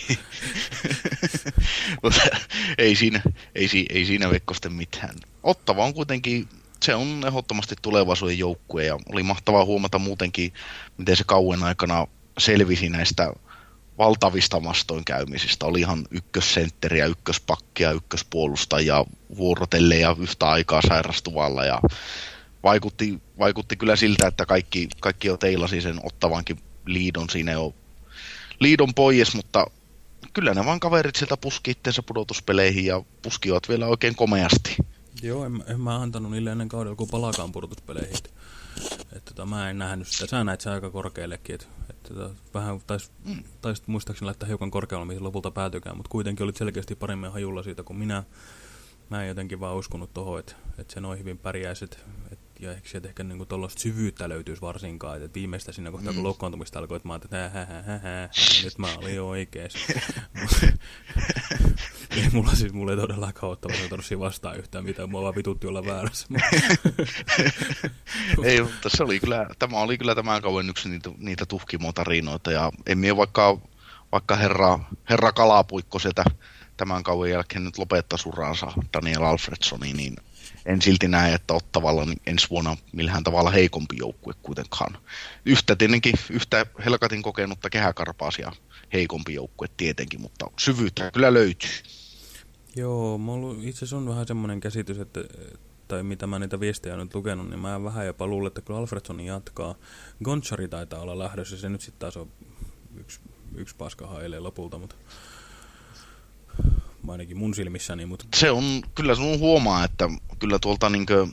Ei siinä, ei, ei siinä vekkosten mitään. Ottava on kuitenkin, se on ehdottomasti tulevaisuuden joukkue ja oli mahtavaa huomata muutenkin, miten se kauan aikana selvisi näistä valtavista vastoinkäymisistä. Oli ihan ykkössentteriä, ykköspakkia, ykköspuolustajia vuorotelle ja yhtä aikaa sairastuvalla ja vaikutti, vaikutti kyllä siltä, että kaikki, kaikki jo teilasi sen ottavankin liidon siinä jo liidon pois, mutta kyllä ne vaan kaverit sieltä puski itseensä pudotuspeleihin ja puskivat vielä oikein komeasti. Joo, en, en mä antanut niille ennen kaudella, kun palaakaan pudotuspeleihin. Että tota, mä en nähnyt sitä. Sä näit se aika korkeallekin, että Tätä vähän taisi mm. tais muistaakseni laittaa hiukan korkeammalle, mihin lopulta päätykään, mutta kuitenkin olit selkeästi paremmin hajulla siitä kuin minä. Mä en jotenkin vaan uskonut tohon, että, että se noin hyvin pärjäisit. Et, ja ehkä sieltä ehkä niinku tuollaista syvyyttä löytyisi varsinkaan. Että viimeistä siinä kohtaa, mm. kun loukkaantumista alkoi, että mä ajattelin, että hä, hä, hä, hä, nyt mä olin jo oikees. [laughs] ei mulla siis, mulla ei todellakaan ole tavallaan vastaan yhtään mitään, mua vaan vitutti olla väärässä. [laughs] ei, mutta se oli kyllä, tämä oli kyllä tämän kauan yksi niitä, niitä tuhkimotarinoita, ja en mie vaikka, vaikka herra, herra Kalapuikko sieltä tämän kauan jälkeen nyt lopettaa uraansa Daniel Alfredsoni, niin en silti näe, että Ottavalla niin ensi vuonna millään tavalla heikompi joukkue kuitenkaan. Yhtä tietenkin, yhtä helkatin kokenutta kehäkarpaasia heikompi joukkue tietenkin, mutta syvyyttä kyllä löytyy. Joo, mulla itse asiassa on vähän semmoinen käsitys, että tai mitä mä niitä viestejä olen nyt lukenut, niin mä vähän jopa luulen, että kyllä Alfredson jatkaa. Gonchari taitaa olla lähdössä, se nyt sitten taas on yksi, yksi paska lopulta, mutta ainakin mun silmissäni. Mutta... Se on, kyllä sun huomaa, että kyllä tuolta niinkö,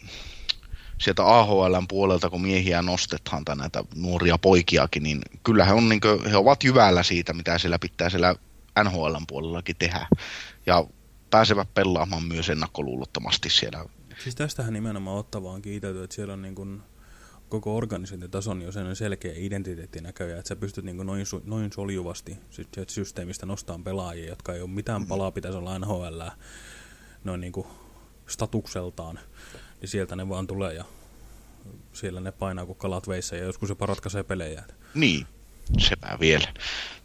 sieltä AHLn puolelta, kun miehiä nostetaan tai näitä nuoria poikiakin, niin kyllä he, on, niinkö, he ovat jyvällä siitä, mitä siellä pitää siellä NHLn puolellakin tehdä. Ja pääsevät pelaamaan myös ennakkoluulottomasti siellä. Siis tästähän nimenomaan ottavaan kiitelty, että siellä on niin kuin koko organisaatiotason jo sen selkeä identiteetti näköjään, että sä pystyt niin noin, noin soljuvasti systeemistä nostamaan pelaajia, jotka ei ole mitään mm. palaa pitäisi olla NHL noin niin kuin statukseltaan, niin sieltä ne vaan tulee ja siellä ne painaa kuin kalat veissä ja joskus jopa ratkaisee pelejä. Niin, sepä vielä.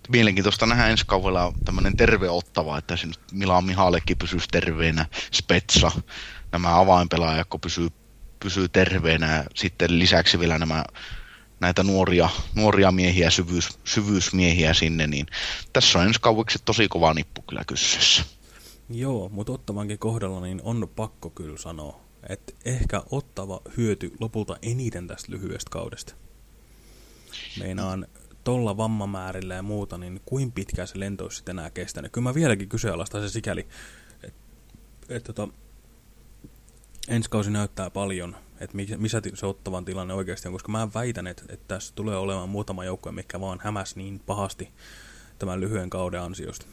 Mielenkiintoista nähdä ensi kaudella tämmöinen terve ottava, että se nyt Milan Mihallekin pysyisi terveenä, Spetsa, nämä avainpelaajat, kun pysyy pysyy terveenä. Sitten lisäksi vielä nämä näitä nuoria, nuoria miehiä, syvyys, syvyysmiehiä sinne, niin tässä on ensi kaueksi tosi kova nippu kyllä kyseessä. Joo, mutta ottavankin kohdalla niin on pakko kyllä sanoa, että ehkä ottava hyöty lopulta eniten tästä lyhyestä kaudesta. Meinaan tolla vammamäärillä ja muuta, niin kuin pitkään se lento olisi sitten enää kestänyt. Kyllä mä vieläkin kyseenalaistan se sikäli, että et, tota, ensi kausi näyttää paljon, että missä se ottavan tilanne oikeasti on, koska mä väitän, että, että tässä tulee olemaan muutama joukkue, mikä vaan hämäs niin pahasti tämän lyhyen kauden ansiosta.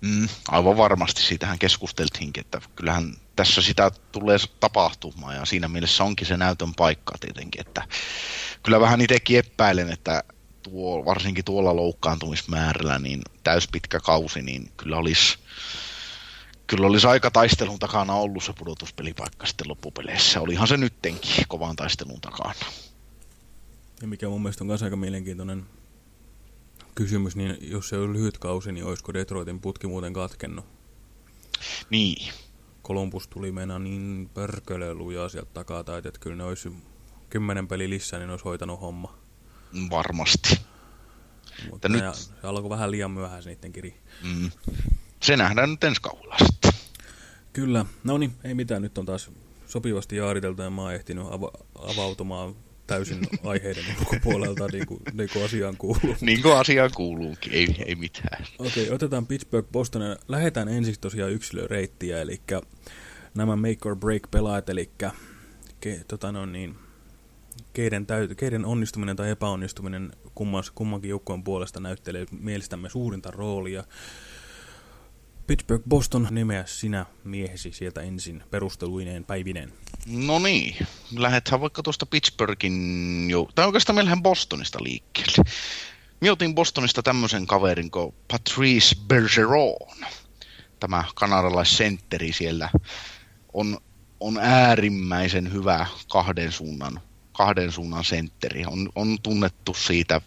Mm, aivan varmasti, siitähän keskusteltiinkin, että kyllähän tässä sitä tulee tapahtumaan ja siinä mielessä onkin se näytön paikka tietenkin, että kyllä vähän itsekin epäilen, että tuo, varsinkin tuolla loukkaantumismäärällä niin täyspitkä kausi, niin kyllä olisi kyllä olisi aika taistelun takana ollut se pudotuspelipaikka sitten loppupeleissä. Olihan se nyttenkin kovan taistelun takana. Ja mikä mun mielestä on myös aika mielenkiintoinen kysymys, niin jos se on lyhyt kausi, niin olisiko Detroitin putki muuten katkennut? Niin. Columbus tuli mennä niin pörkölö lujaa sieltä takaa, tai että kyllä ne olisi kymmenen peli lisää, niin olisi hoitanut homma. Varmasti. Mutta nyt... se alkoi vähän liian myöhäisen niiden kiri. Mm se nähdään nyt ensi kaudella sitten. Kyllä. No niin, ei mitään. Nyt on taas sopivasti jaariteltu ja mä oon ehtinyt ava- avautumaan täysin [laughs] aiheiden ulkopuolelta, niin kuin, niin kuin asiaan kuuluu. Niin kuin asiaan kuuluukin, ei, ei mitään. Okei, okay, otetaan Pittsburgh Boston ja lähdetään ensiksi tosiaan yksilöreittiä, eli nämä make or break pelaajat, eli ke, tota no niin, keiden, täyt, keiden onnistuminen tai epäonnistuminen kummas, kummankin joukkojen puolesta näyttelee mielestämme suurinta roolia Pittsburgh Boston nimeä sinä miehesi sieltä ensin perusteluineen päivineen. No niin, lähdetään vaikka tuosta Pittsburghin, jo, tai oikeastaan me Bostonista liikkeelle. Mietin Bostonista tämmöisen kaverin kuin Patrice Bergeron. Tämä kanadalaissentteri siellä on, on äärimmäisen hyvä kahden suunnan, kahden suunnan sentteri. On, on tunnettu siitä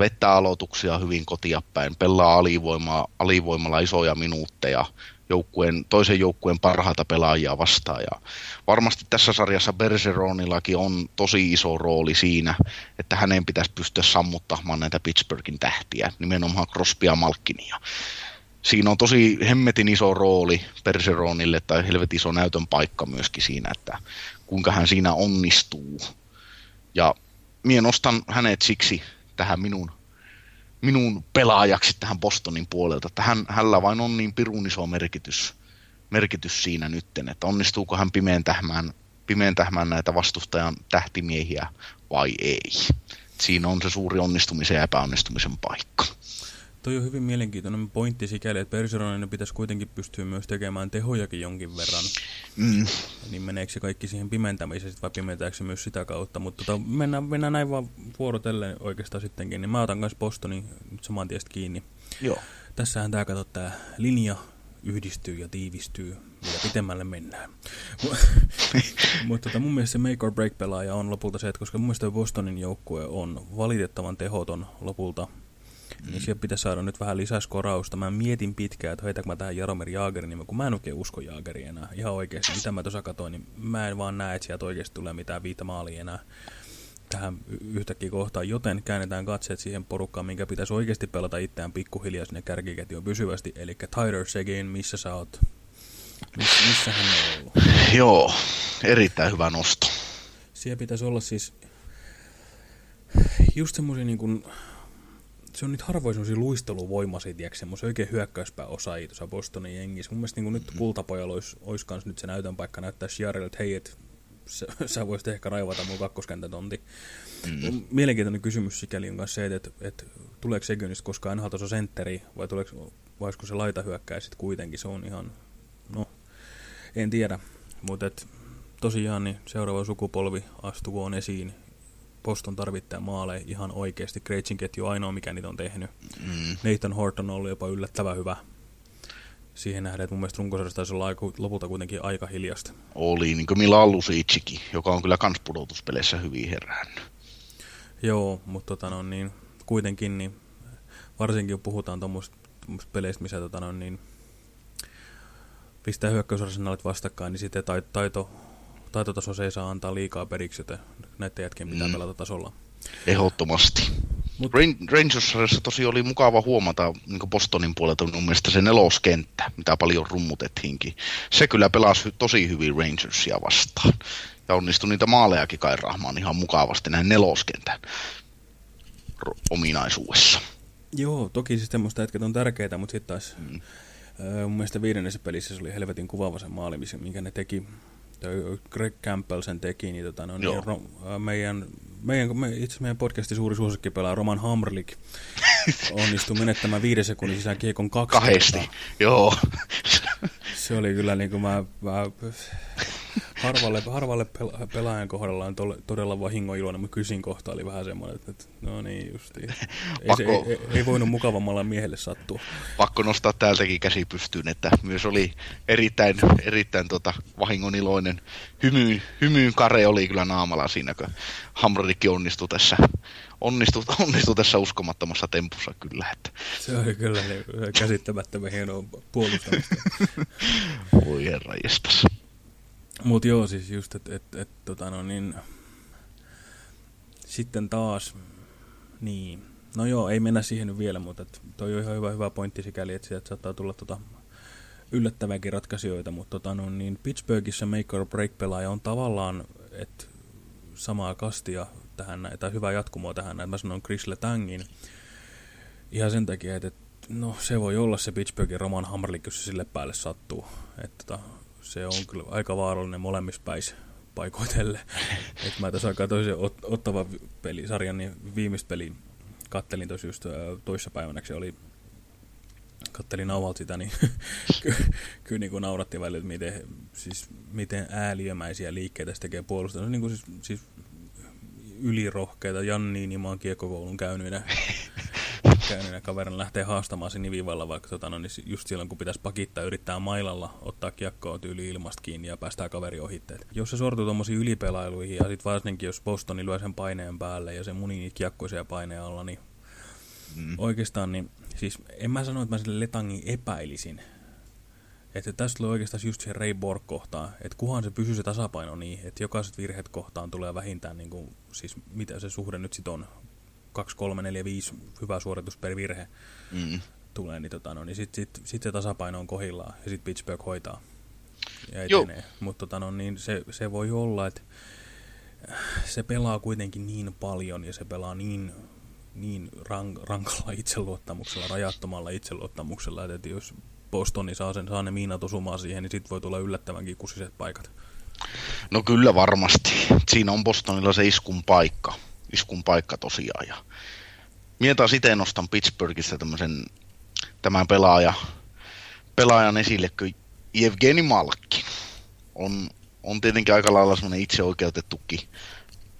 vettää aloituksia hyvin kotiapäin, pelaa alivoimaa, alivoimalla isoja minuutteja, joukkueen, toisen joukkueen parhaita pelaajia vastaan. Ja varmasti tässä sarjassa Bergeronillakin on tosi iso rooli siinä, että hänen pitäisi pystyä sammuttamaan näitä Pittsburghin tähtiä, nimenomaan Crosbya Malkinia. Siinä on tosi hemmetin iso rooli Bergeronille tai helvetin iso näytön paikka myöskin siinä, että kuinka hän siinä onnistuu. Ja minä nostan hänet siksi tähän minun, minun pelaajaksi tähän Bostonin puolelta, että hän, hänellä vain on niin pirun iso merkitys, merkitys siinä nytten, että onnistuuko hän pimentämään, pimentämään näitä vastustajan tähtimiehiä vai ei. Siinä on se suuri onnistumisen ja epäonnistumisen paikka. Toi on hyvin mielenkiintoinen pointti sikäli, että Bergeronin pitäisi kuitenkin pystyä myös tekemään tehojakin jonkin verran. Mm. Niin meneekö se kaikki siihen pimentämiseen vai pimentääkö se myös sitä kautta? Mutta tota, mennään, mennään näin vaan vuorotellen oikeastaan sittenkin. Niin mä otan myös Bostonin nyt saman tiestä kiinni. Joo. Tässähän tämä kato, tämä linja yhdistyy ja tiivistyy, mitä pitemmälle mennään. [laughs] Mutta [laughs] tota, mun mielestä se make or break pelaaja on lopulta se, että koska mun mielestä Bostonin joukkue on valitettavan tehoton lopulta Mm. Niin siellä pitäisi saada nyt vähän lisää skorausta. Mä mietin pitkään, että heitäkö mä tähän Jaromir Jaagerin nimen, kun mä en oikein usko Jaageriin enää. Ihan oikeasti, mitä mä tuossa katoin, niin mä en vaan näe, että sieltä oikeasti tulee mitään viitä maalia enää tähän yhtäkkiä kohtaan, joten käännetään katseet siihen porukkaan, minkä pitäisi oikeasti pelata itseään pikkuhiljaa sinne kärkiketjuun pysyvästi, eli Tyler Seguin, missä sä oot? Miss, missä hän on ollut? Joo, erittäin hyvä nosto. Siellä pitäisi olla siis just semmoisia niin kuin se on nyt harvoin semmoisia luisteluvoimaisia, tiedätkö, semmoisia oikein hyökkäyspää osaajia tuossa Bostonin jengissä. Mun mielestä niin nyt mm. kultapojalla olisi, olisi kans nyt se näytön paikka näyttää Shiarille, että hei, et, sä, [laughs] sä voisit ehkä raivata mun kakkoskentätonti. Mm. Mielenkiintoinen kysymys sikäli on kanssa se, että, että, että tuleeko Segynistä koskaan NHL tuossa sentteri, vai tuleeko, vai olisiko se laita hyökkää sitten kuitenkin, se on ihan, no, en tiedä. Mutta tosiaan niin seuraava sukupolvi astukoon esiin Boston tarvittaa maaleja ihan oikeasti. Krejcin ketju ainoa, mikä niitä on tehnyt. Mm. Nathan Horton on ollut jopa yllättävän hyvä. Siihen nähdään, että mun mielestä runkosarjassa taisi olla aika, lopulta kuitenkin aika hiljasta. Oli, niin kuin Mila Lusiitsikin, joka on kyllä kans pudotuspeleissä hyvin herännyt. Joo, mutta tota no, niin, kuitenkin, niin, varsinkin kun puhutaan tuommoista peleistä, missä tota no, niin, pistää hyökkäysarsenaalit vastakkain, niin sitten taito, taitotaso se ei saa antaa liikaa periksi, joten näiden jätkien pitää mm. pelata tasolla. Ehdottomasti. Mut... Rangersissa tosi oli mukava huomata niin Bostonin puolelta mun mielestä se neloskenttä, mitä paljon rummutettiinkin. Se kyllä pelasi tosi hyvin Rangersia vastaan. Ja onnistui niitä maalejakin kairahmaan ihan mukavasti näin neloskentän ominaisuudessa. Joo, toki siis tämmöistä hetket on tärkeitä, mutta sitten taas mm. mun mielestä viidennessä pelissä se oli helvetin kuvaava se maali, minkä ne teki Greg Campbell sen teki, niin, tota, no, niin ro, meidän, meidän, me, itse meidän podcastin suuri suosikkipelaaja Roman Hamrlik [laughs] onnistui menettämään viiden sekunnin sisään kiekon kaksi Kahdesti, joo. Se oli kyllä niin kuin mä, mä harvalle, harvalle pelaajan kohdalla on tole, todella vahingoiloinen, mutta kysin kohta oli vähän semmoinen, että, että no niin justiin. Ei, Pakko, se, ei, ei, voinut mukavammalla miehelle sattua. Pakko nostaa täältäkin käsi pystyyn, että myös oli erittäin, erittäin tota, vahingoniloinen hymyyn, hymyyn kare oli kyllä naamalla siinä, kun Hamrikki onnistui tässä, onnistui, onnistui tässä uskomattomassa tempussa kyllä. Että. Se oli kyllä niin, käsittämättömän hienoa puolustamista. Voi herra jestas. Mutta joo, siis just, että et, et, tota no niin, sitten taas, niin, no joo, ei mennä siihen nyt vielä, mutta et toi on ihan hyvä, hyvä pointti sikäli, että sieltä saattaa tulla tota yllättäväkin ratkaisijoita, mutta tota no niin, Pittsburghissa make or break pelaaja on tavallaan, että samaa kastia tähän, tai hyvää jatkumoa tähän, että mä sanon Chris Letangin, ihan sen takia, että no se voi olla se Pittsburghin Roman Hammerlik, se sille päälle sattuu, että tota, se on kyllä aika vaarallinen molemmissa päissä paikoitelle. [laughs] Et mä tässä aikaa toisen ot, ottava pelisarjan, niin viimeistä peliä kattelin tuossa just toissapäivänä, se oli kattelin nauhalta sitä, niin [laughs] kyllä ky, niin nauratti välillä, että miten, siis, miten ääliömäisiä liikkeitä se tekee puolustaa. Niin kuin siis, siis ylirohkeita Janni Nimaan kiekkokoulun käyneenä, [laughs] käyneenä kaverin lähtee haastamaan sen vivalla, vaikka tota, no, niin just silloin kun pitäisi pakittaa, yrittää mailalla ottaa kiekkoa tyyli ilmasta kiinni ja päästää kaveri ohitteet. Jos se sortuu tuommoisiin ylipelailuihin ja sitten varsinkin jos Bostoni lyö sen paineen päälle ja se muni niitä kiekkoisia paineen alla, niin mm. oikeastaan niin, siis en mä sano, että mä sille Letangin epäilisin, että tässä tulee oikeastaan just se Ray Borg kohtaan, että kuhan se pysyy se tasapaino niin, että jokaiset virheet kohtaan tulee vähintään, niin kuin, siis mitä se suhde nyt sitten on, 2, 3, 4, 5 hyvä suoritus per virhe mm. tulee, niin, tota, no, niin sitten sit, sit se tasapaino on kohillaan ja sitten Pittsburgh hoitaa ja etenee. Mutta tota, no, niin se, se voi olla, että se pelaa kuitenkin niin paljon ja se pelaa niin, niin rank, rankalla itseluottamuksella, rajattomalla itseluottamuksella, että jos Bostoni saa, sen, saa ne miinat osumaan siihen, niin sitten voi tulla yllättävänkin kusiset paikat. No kyllä varmasti. Siinä on Bostonilla se iskun paikka. Iskun paikka tosiaan. Ja Mietan siten nostan Pittsburghista tämmöisen, tämän pelaaja, pelaajan esille, kun Evgeni Malkin on, on tietenkin aika lailla semmoinen itseoikeutettukin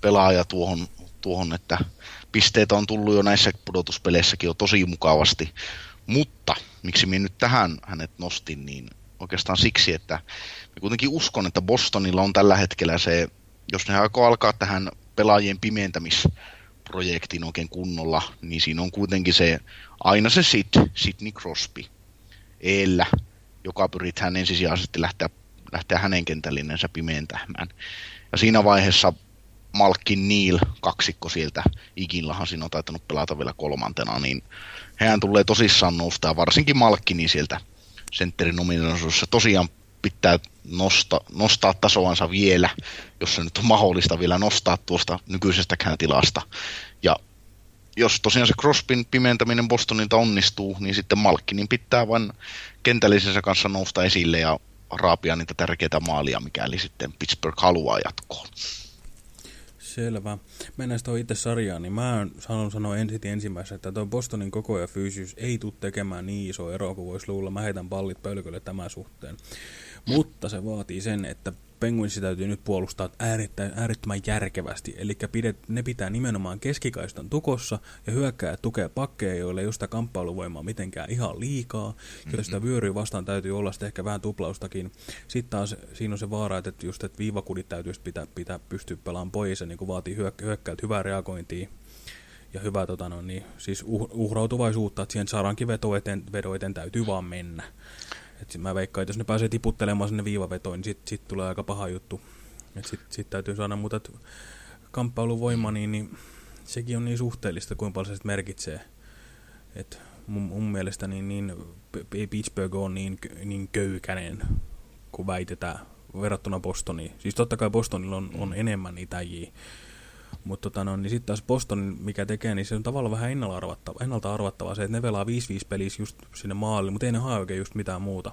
pelaaja tuohon, tuohon, että pisteitä on tullut jo näissä pudotuspeleissäkin jo tosi mukavasti. Mutta miksi minä nyt tähän hänet nostin, niin oikeastaan siksi, että minä kuitenkin uskon, että Bostonilla on tällä hetkellä se, jos ne aikoo alkaa tähän pelaajien pimentämisprojektiin oikein kunnolla, niin siinä on kuitenkin se, aina se Sid, Sidney Crosby, eellä, joka pyrit hän ensisijaisesti lähteä, lähteä hänen kentällinen pimentämään. Ja siinä vaiheessa Malkin Neil kaksikko sieltä, Ikinlahan siinä on taitanut pelata vielä kolmantena, niin hän tulee tosissaan nousta, ja varsinkin Malkkini sieltä sentterin ominaisuudessa tosiaan pitää nosta, nostaa tasoansa vielä, jos se nyt on mahdollista vielä nostaa tuosta nykyisestäkään tilasta. Ja jos tosiaan se Crospin pimentäminen Bostonilta onnistuu, niin sitten Malkkinin pitää vain kentällisensä kanssa nousta esille ja raapia niitä tärkeitä maalia, mikäli sitten Pittsburgh haluaa jatkoon. Selvä. Mennään tuohon itse sarjaan, niin mä sanon sanoa ensin ensimmäisenä, että tuo Bostonin koko ja fyysisyys ei tule tekemään niin iso ero kuin voisi luulla. Mä heitän pallit pölkylle tämän suhteen. Mutta se vaatii sen, että Penguinsi täytyy nyt puolustaa äärettömän, järkevästi. Eli ne pitää nimenomaan keskikaistan tukossa ja hyökkää tukea pakkeja, joille ei ole sitä kamppailuvoimaa mitenkään ihan liikaa. Mm-hmm. Jos sitä vyöryä vastaan täytyy olla sitten ehkä vähän tuplaustakin. Sitten taas siinä on se vaara, että just että viivakudit täytyisi pitää, pitää pystyä pelaamaan pois ja niin vaatii hyökkä, hyökkäät hyvää reagointia ja hyvää tota, no, niin, siis uh, uhrautuvaisuutta, että siihen saadaankin veto eteen, vedo eteen täytyy vaan mennä. Et mä veikkaan, että jos ne pääsee tiputtelemaan sinne viivavetoon, niin sitten sit tulee aika paha juttu. Sitten sit täytyy saada, mutta kamppailuvoima, niin, niin sekin on niin suhteellista, kuinka paljon se sit merkitsee. Et mun, mun mielestä niin, niin Pittsburgh on niin, niin köykäinen, kuin väitetään verrattuna Bostoniin. Siis totta kai Bostonilla on, on enemmän niitä äijiä, mutta tota no, niin sitten taas Boston, mikä tekee, niin se on tavallaan vähän ennalta arvattava, ennalta arvattavaa se, että ne velaa 5-5 pelissä just sinne maalle, mutta ei ne hae oikein just mitään muuta.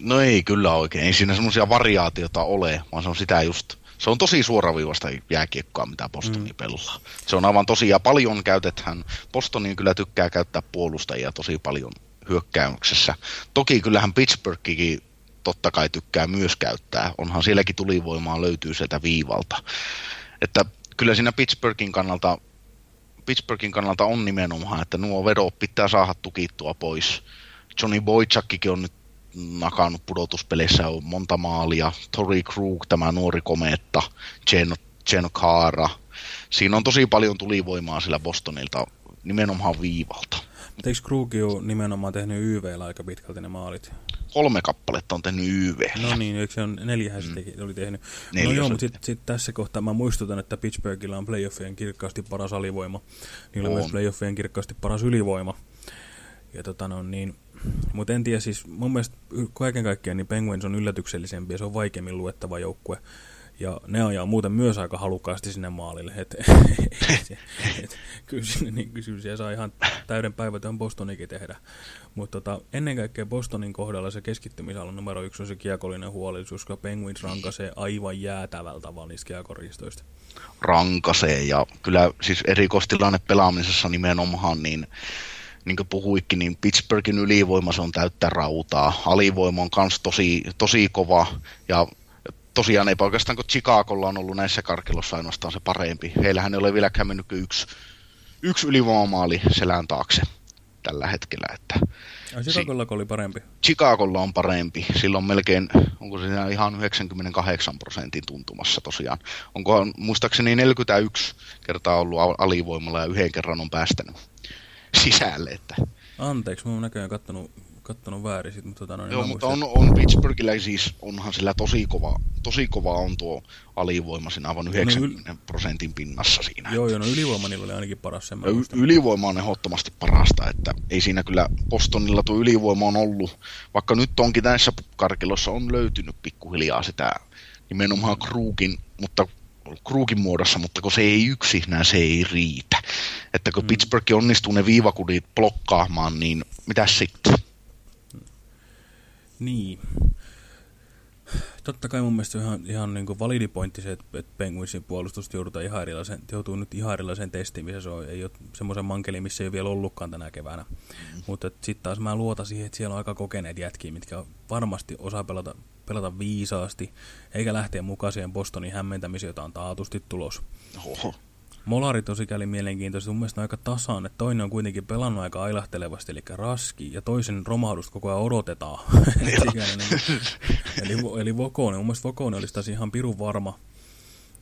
No ei kyllä oikein, ei siinä semmoisia variaatiota ole, vaan se on sitä just, se on tosi suoraviivasta jääkiekkoa, mitä Bostoni mm. pelaa. Se on aivan tosiaan paljon käytetään, Bostonin kyllä tykkää käyttää puolustajia tosi paljon hyökkäyksessä. Toki kyllähän Pittsburghikin totta kai tykkää myös käyttää, onhan sielläkin tulivoimaa löytyy sieltä viivalta. Että kyllä siinä Pittsburghin kannalta, Pittsburghin kannalta on nimenomaan, että nuo vedot pitää saada tukittua pois. Johnny Boychakkikin on nyt nakannut pudotuspeleissä on monta maalia. Tori Krug, tämä nuori kometta, Jen, Kaara. Siinä on tosi paljon tulivoimaa sillä Bostonilta nimenomaan viivalta. Eikö Krug nimenomaan tehnyt YVllä aika pitkälti ne maalit? Kolme kappaletta on tehnyt YV. No niin, eikö se on neljähän mm. oli tehnyt. Neljä no joo, mutta sitten sit tässä kohtaa mä muistutan, että Pittsburghilla on playoffien kirkkaasti paras alivoima. Niillä on, on myös playoffien kirkkaasti paras ylivoima. Ja tota no niin, mutta en tiedä, siis mun mielestä kaiken kaikkiaan niin Penguins on yllätyksellisempi ja se on vaikeammin luettava joukkue. Ja ne ajaa muuten myös aika halukkaasti sinne maalille. Et, [laughs] et, et, kyllä, sinne, niin, kyllä siellä saa ihan täyden päivätyön Bostonikin tehdä. Mutta tota, ennen kaikkea Bostonin kohdalla se keskittymisalan numero yksi on se kiekollinen huolellisuus, koska Penguins rankasee aivan jäätävältä tavalla niistä kiekoristoista. Rankasee ja kyllä siis erikoistilanne pelaamisessa nimenomaan niin niin kuin puhuikin, niin Pittsburghin ylivoima se on täyttä rautaa. Alivoima on myös tosi, tosi kova ja tosiaan ei oikeastaan, kun Chicagolla on ollut näissä karkelossa ainoastaan se parempi. Heillähän ei ole vieläkään mennyt yksi, yksi ylivoimamaali selän taakse tällä hetkellä. Että Ai Chicagolla oli parempi? Chicagolla on parempi. Silloin melkein, onko se ihan 98 prosentin tuntumassa tosiaan. Onko muistaakseni 41 kertaa ollut alivoimalla ja yhden kerran on päästänyt sisälle. Että... Anteeksi, mä oon näköjään kattonut kattonut väärin sit, mutta tota, no, niin Joo, mutta on, on Pittsburghillä siis, onhan sillä tosi kova, tosi kova on tuo alivoima siinä aivan 90 no, yl... prosentin pinnassa siinä. Joo, joo, no ylivoima niillä oli ainakin paras sen. Y- ylivoima on ehdottomasti parasta, että ei siinä kyllä Bostonilla tuo ylivoima on ollut, vaikka nyt onkin näissä karkelossa on löytynyt pikkuhiljaa sitä nimenomaan Kruukin, mutta Kruukin muodossa, mutta kun se ei yksinään, se ei riitä. Että kun mm. Pittsburgh onnistuu ne viivakudit blokkaamaan, niin mitä sitten? Niin. Totta kai mun mielestä ihan, ihan niin kuin validi pointti se, että, että Penguinsin puolustus joudutaan ihan erilaisen, joutuu nyt ihan erilaiseen testiin, missä se on, ei ole semmoisen mankelin, missä ei ole vielä ollutkaan tänä keväänä. Mm. Mutta sitten taas mä luotan siihen, että siellä on aika kokeneet jätkiä, mitkä varmasti osaa pelata, pelata viisaasti, eikä lähteä mukaan siihen Bostonin hämmentämiseen, jota on taatusti tulos. Oho. Molarit on sikäli mielenkiintoista. Mun mielestä aika tasaan, että toinen on kuitenkin pelannut aika ailahtelevasti, eli raski, ja toisen romahdusta koko ajan odotetaan. [laughs] niin, eli, eli Vokone, mun mielestä Vokone olisi taas ihan pirun varma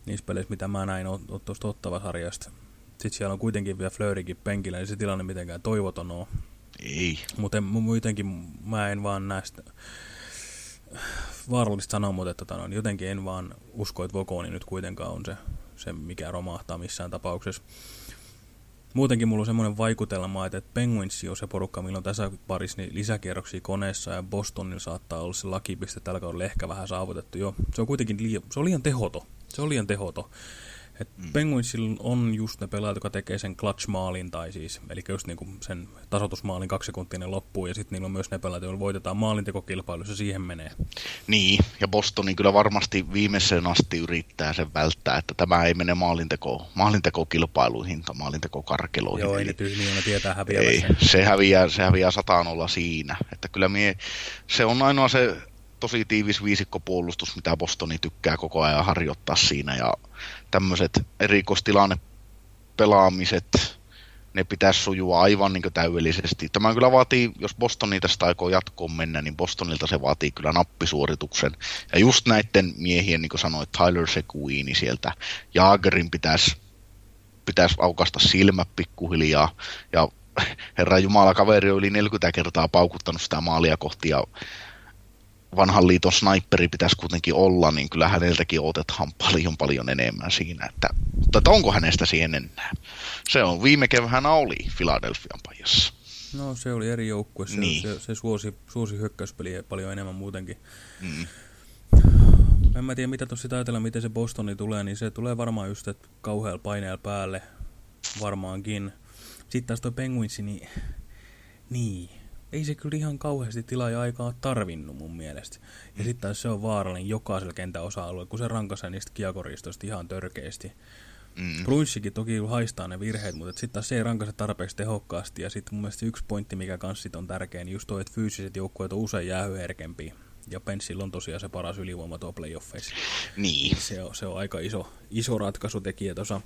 niissä peleissä, mitä mä näin tuosta Ottava-sarjasta. Sitten siellä on kuitenkin vielä Flöörikin penkillä, niin se tilanne mitenkään toivoton on. Ei. Mutta muutenkin mä en vaan näistä vaarallista sanoa, mutta tota, no, jotenkin en vaan usko, että Vokoni nyt kuitenkaan on se se, mikä romahtaa missään tapauksessa. Muutenkin mulla on semmoinen vaikutelma, että Penguins on se porukka, millä on tässä parissa niin lisäkierroksia koneessa ja Bostonilla saattaa olla se lakipiste tällä kaudella ehkä vähän saavutettu. Jo, se on kuitenkin liian, se on liian tehoto. Se on liian tehoto. Et mm. Penguinsilla on just ne pelaajat, jotka tekee sen clutch-maalin, tai siis, eli just niinku sen tasotusmaalin kaksi sekuntia loppuun, ja sitten niillä on myös ne pelaajat, joilla voitetaan maalintekokilpailussa, siihen menee. Niin, ja Bostoni kyllä varmasti viimeiseen asti yrittää sen välttää, että tämä ei mene maalinteko, maalintekokilpailuihin tai maalintekokarkeloihin. Joo, ei ne tyhmiä, ne tietää häviävässä. Ei, se häviää, se häviää sataan olla siinä, että kyllä mie, se on ainoa se tosi tiivis viisikkopuolustus, mitä Bostoni tykkää koko ajan harjoittaa siinä, ja tämmöiset erikoistilanne pelaamiset, ne pitäisi sujua aivan niin täydellisesti. Tämä kyllä vaatii, jos Bostoni tästä aikoo jatkoon mennä, niin Bostonilta se vaatii kyllä nappisuorituksen. Ja just näiden miehien, niin kuin sanoit, Tyler Seguini sieltä, Jaagerin pitäisi, pitäisi aukasta silmät pikkuhiljaa. Ja herra Jumala, kaveri on yli 40 kertaa paukuttanut sitä maalia kohti ja vanhan liiton sniperi pitäisi kuitenkin olla, niin kyllä häneltäkin otetaan paljon paljon enemmän siinä, että, mutta että onko hänestä siihen enää? Se on viime keväänä oli Philadelphian pajassa. No se oli eri joukkue, se, niin. se, se suosi, suosi hyökkäyspeliä paljon enemmän muutenkin. Mm. En mä tiedä, mitä tuossa ajatella, miten se Bostoni tulee, niin se tulee varmaan just, että kauhealla paineella päälle, varmaankin. Sitten taas toi Penguinsi, niin, niin, ei se kyllä ihan kauheasti tilaa ja aikaa tarvinnut mun mielestä. Ja mm. sitten se on vaarallinen jokaisella kentän osa-alueella, kun se rankaisee niistä kiekoristoista ihan törkeästi. Mm. Bruinssikin toki haistaa ne virheet, mutta sitten taas se ei rankaise tarpeeksi tehokkaasti. Ja sitten mun mielestä yksi pointti, mikä kanssa on tärkeä, niin just toi, että fyysiset joukkueet on usein jäähyherkempiä. Ja Penssillä on tosiaan se paras ylivoima tuo playoffeissa. Niin. Se on, se on aika iso, iso ratkaisutekijä tuossa.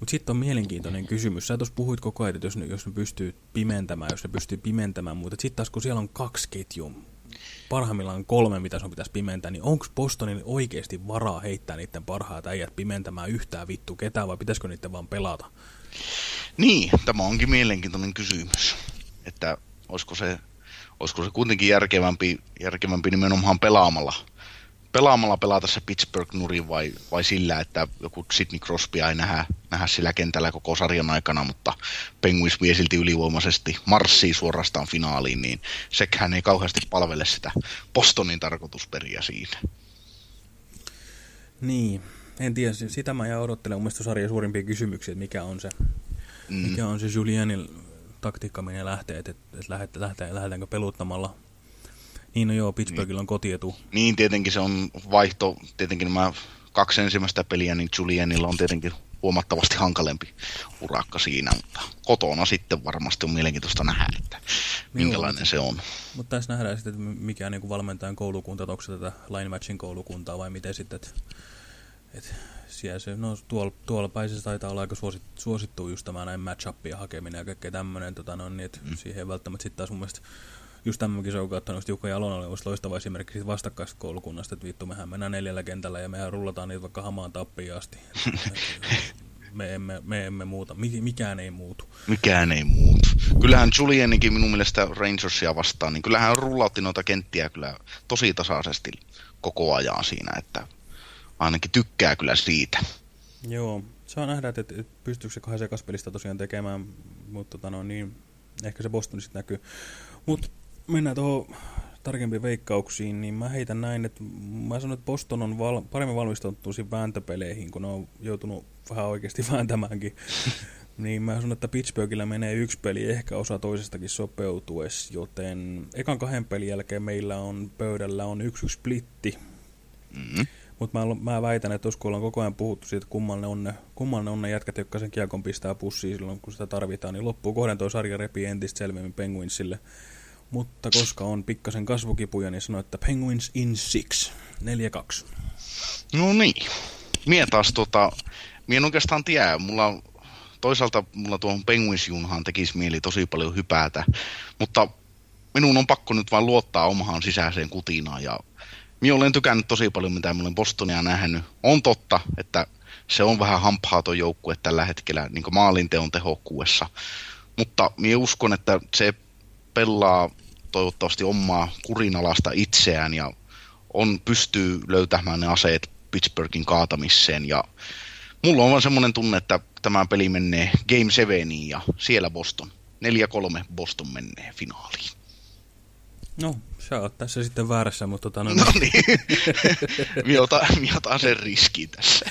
Mutta sitten on mielenkiintoinen kysymys. Sä tuossa puhuit koko ajan, että jos ne, jos ne pystyy pimentämään, jos ne pystyy pimentämään, mutta sitten taas kun siellä on kaksi ketjua, parhaimmillaan kolme, mitä sun pitäisi pimentää, niin onko Bostonin oikeasti varaa heittää niiden parhaat äijät pimentämään yhtään vittu ketään, vai pitäisikö niiden vaan pelata? Niin, tämä onkin mielenkiintoinen kysymys. Että olisiko se olisiko se kuitenkin järkevämpi, järkevämpi nimenomaan pelaamalla, pelaamalla pelata se Pittsburgh-nuri vai, vai sillä, että joku Sidney Crosby ei nähdä, nähdä sillä kentällä koko sarjan aikana, mutta Penguins vie silti ylivoimaisesti marssii suorastaan finaaliin, niin sekään ei kauheasti palvele sitä Bostonin tarkoitusperiä siinä. Niin, en tiedä, sitä mä jää odottelemaan mun sarjan suurimpia kysymyksiä, että mikä on se, mm. mikä on se Julienin taktiikka menee lähtee, että, että lähdetään, lähdetään, lähdetäänkö peluttamalla. Niin no joo, Pittsburghilla on kotietu. Niin, tietenkin se on vaihto, tietenkin nämä kaksi ensimmäistä peliä, niin Julianilla on tietenkin huomattavasti hankalempi urakka siinä, mutta kotona sitten varmasti on mielenkiintoista nähdä, että minkälainen se on. Mutta tässä nähdään sitten, että mikä niin kuin valmentajan koulukunta, onko se tätä line matchin koulukuntaa vai miten sitten, että, että siellä se, no tuolla, tuolla päin taitaa olla aika suosit, suosittu just tämä näin match-upia hakeminen ja kaikkea tämmöinen, tota, no, niin, että mm. siihen ei välttämättä sitten taas mun mielestä just tämmöinkin show kautta noista Jukka Jalonalle olisi loistava esimerkki siitä vastakkaisesta koulukunnasta, että vittu, mehän mennään neljällä kentällä ja mehän rullataan niitä vaikka hamaan tappiin asti. [laughs] me emme, me emme muuta, mikään ei muutu. Mikään ei muutu. Kyllähän Julianikin minun mielestä Rangersia vastaan, niin kyllähän rullautti noita kenttiä kyllä tosi tasaisesti koko ajan siinä, että ainakin tykkää kyllä siitä. Joo, saa nähdä, että, että pystyykö se kahdessa kaspelista tosiaan tekemään, mutta tota no, niin, ehkä se Boston sitten näkyy. Mutta mennään tuohon tarkempiin veikkauksiin, niin mä heitän näin, että mä sanon, että Boston on val paremmin valmistautunut vääntöpeleihin, kun ne on joutunut vähän oikeasti [laughs] vääntämäänkin. niin mä sanon, että Pittsburghillä menee yksi peli, ehkä osa toisestakin sopeutuessa, joten ekan kahden pelin jälkeen meillä on pöydällä on yksi yksi splitti. Mm -hmm. Mutta mä, mä väitän, että kun ollaan koko ajan puhuttu siitä, kummalle on ne, kummalle on ne jätkät, jotka sen kiekon pistää pussiin silloin, kun sitä tarvitaan, niin loppuu kohden toi sarja repii entistä selvemmin Penguinsille. Mutta koska on pikkasen kasvukipuja, niin sanoo, että Penguins in six. 4-2. No niin. Mie taas tota, mie en oikeastaan tiedä. Mulla toisaalta mulla tuohon Penguins-junhaan tekisi mieli tosi paljon hypätä, mutta minun on pakko nyt vain luottaa omahan sisäiseen kutinaan ja minä olen tykännyt tosi paljon, mitä minä olen Bostonia nähnyt. On totta, että se on vähän hamphaaton joukkue tällä hetkellä niin maalinteon tehokkuudessa, mutta minä uskon, että se pelaa toivottavasti omaa kurinalasta itseään ja on, pystyy löytämään ne aseet Pittsburghin kaatamiseen ja mulla on vaan semmoinen tunne, että tämä peli menee Game 7 ja siellä Boston. 4-3 Boston menee finaaliin. No, sä oot tässä sitten väärässä, mutta tota... No, no niin, [laughs] minä otan, otan sen riski tässä.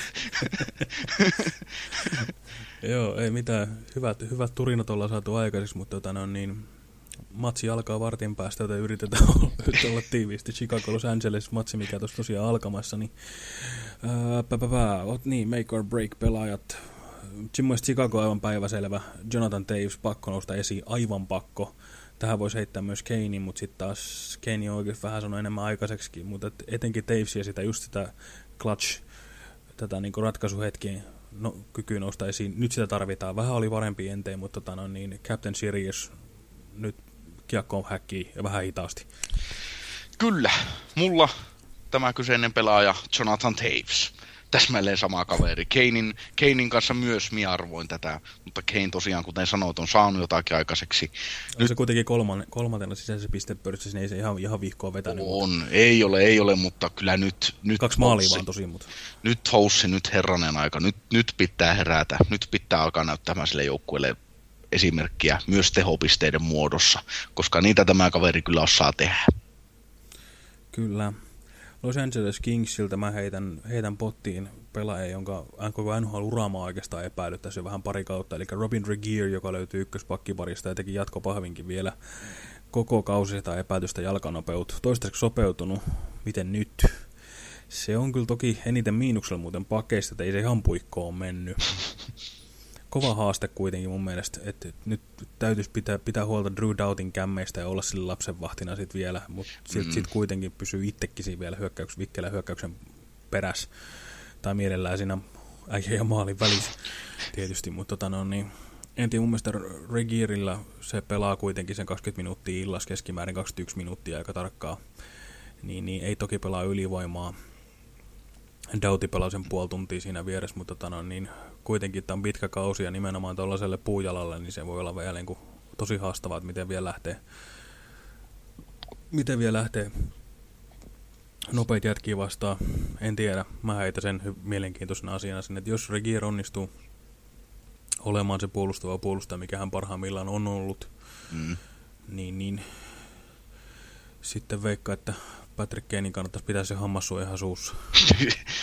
[laughs] Joo, ei mitään. Hyvät, hyvät turinat ollaan saatu aikaiseksi, mutta tota, no, niin, matsi alkaa vartin päästä, joten yritetään [laughs] olla tiiviisti. Chicago Los Angeles matsi, mikä tuossa tosiaan alkamassa, niin, ää, pä, pä, pä, ot, niin make or break pelaajat. Jimmy Chicago aivan päiväselvä. Jonathan Taves pakko nousta esiin, aivan pakko. Tähän voisi heittää myös Keinin, mutta sitten taas Keini on oikeasti vähän sanonut enemmän aikaiseksi, mutta etenkin Tavesia sitä just sitä clutch, tätä niin ratkaisuhetkiä no, kykyä nousta esiin. Nyt sitä tarvitaan. Vähän oli parempi enteen, mutta tota, no, niin Captain Sirius nyt kiekkoon häkkii ja vähän hitaasti. Kyllä. Mulla tämä kyseinen pelaaja Jonathan Taves täsmälleen sama kaveri. Keinin, Keinin kanssa myös minä arvoin tätä, mutta Kein tosiaan, kuten sanoit, on saanut jotakin aikaiseksi. On Nyt... se kuitenkin kolman, kolmantena sisäisessä pistepörssissä, niin ei se ihan, ihan vihkoa vetänyt. On, mutta... ei ole, ei ole, mutta kyllä nyt... nyt Kaksi maalia vaan tosi, mutta... Nyt houssi, nyt herranen aika, nyt, nyt pitää herätä, nyt pitää alkaa näyttämään sille joukkueelle esimerkkiä myös tehopisteiden muodossa, koska niitä tämä kaveri kyllä osaa tehdä. Kyllä. Los Angeles Kingsiltä mä heitän, heitän pottiin pelaaja, jonka koko NHL uraamaa oikeastaan epäilyttäisi jo vähän pari kautta, eli Robin Regier, joka löytyy ykköspakkiparista ja teki jatkopahvinkin vielä koko kausi sitä epäilystä jalkanopeut. Toistaiseksi sopeutunut, miten nyt? Se on kyllä toki eniten miinuksella muuten pakeista, että ei se ihan puikkoon mennyt. [laughs] kova haaste kuitenkin mun mielestä, että nyt täytyisi pitää, pitää huolta Drew Doughtin kämmeistä ja olla sille lapsenvahtina sitten vielä, mutta sitten mm. sit kuitenkin pysyy itsekin siinä vielä hyökkäyks, vikkelä hyökkäyksen perässä, tai mielellään siinä äijä ja maalin välissä tietysti, mutta tota no niin, en tiedä, mun mielestä Regierillä se pelaa kuitenkin sen 20 minuuttia illas keskimäärin 21 minuuttia aika tarkkaa, niin, niin ei toki pelaa ylivoimaa, Dauti pelaa sen puoli tuntia siinä vieressä, mutta tota no, niin kuitenkin tämä on pitkä kausi ja nimenomaan tuollaiselle puujalalle, niin se voi olla vielä niin kuin tosi haastavaa, että miten vielä lähtee, miten vielä lähtee nopeita jätkiä vastaan. En tiedä, mä heitä sen mielenkiintoisena asiana sinne, että jos Regier onnistuu olemaan se puolustava puolustaja, mikä hän parhaimmillaan on ollut, mm. niin, niin sitten veikka, että Patrick Kanein kannattaisi pitää se hammassu ihan suussa.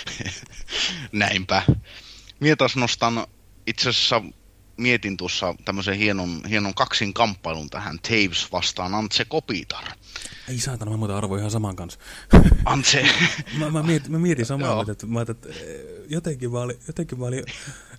[laughs] Näinpä. Mie taas nostan itse asiassa mietin tuossa tämmöisen hienon, hienon kaksin kamppailun tähän Taves vastaan Antse Kopitar. Ei saatana, mä muuten arvoin ihan saman kanssa. [laughs] Antse. [laughs] mä, mä, mietin, mä mietin samaa, että, mä, että jotenkin mä olin, jotenkin mä olin,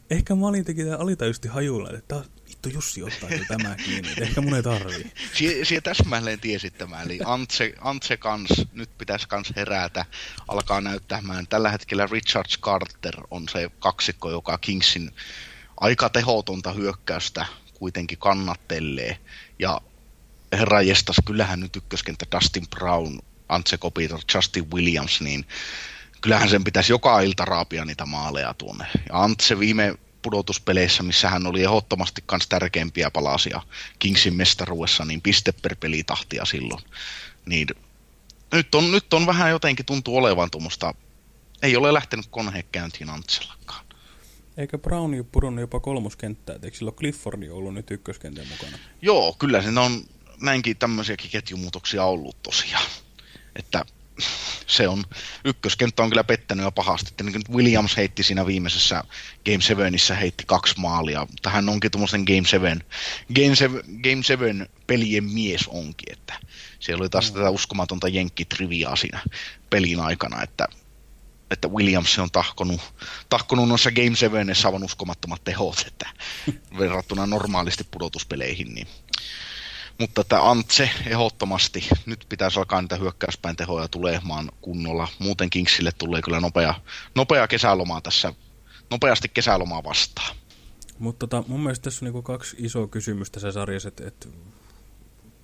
ehkä mä olin tekin alitajusti hajulla, että vittu Jussi ottaa kyllä tämä kiinni, ehkä mun ei tarvii. Sie, sie täsmälleen tiesit tämä, eli Antse, Antse kans, nyt pitäisi kans herätä, alkaa näyttämään. Tällä hetkellä Richard Carter on se kaksikko, joka Kingsin aika tehotonta hyökkäystä kuitenkin kannattelee. Ja herra jestas, kyllähän nyt ykköskentä Dustin Brown, Antse Kopitar, Justin Williams, niin kyllähän sen pitäisi joka ilta raapia niitä maaleja tuonne. Ja Antse viime pudotuspeleissä, missä hän oli ehdottomasti myös tärkeimpiä palasia Kingsin mestaruudessa, niin piste per pelitahtia silloin. Niin nyt on, nyt on vähän jotenkin tuntuu olevan tuommoista, ei ole lähtenyt kone käyntiin Antsellakaan. Eikä Browni pudonnut jopa kolmoskenttää, eikö sillä Cliffordi ollut nyt ykköskentän mukana? Joo, kyllä siinä on näinkin tämmöisiäkin ketjumuutoksia ollut tosiaan. Että se on, ykköskenttä on kyllä pettänyt jo pahasti. Että niin Williams heitti siinä viimeisessä Game 7 heitti kaksi maalia, mutta hän onkin tuommoisen Game 7, Game 7, Game 7 pelien mies onkin, että siellä oli taas mm. tätä uskomatonta jenkkitriviaa siinä pelin aikana, että että Williams on tahkonut, tahkonut noissa Game 7 aivan uskomattomat tehot, että [laughs] verrattuna normaalisti pudotuspeleihin, niin mutta että Antse ehdottomasti, nyt pitäisi alkaa niitä hyökkäyspäin tehoja tulemaan kunnolla. Muuten Kingsille tulee kyllä nopea, nopea kesälomaa tässä, nopeasti kesälomaa vastaan. Mutta tota, mun mielestä tässä on niinku kaksi isoa kysymystä se sarjassa, että et,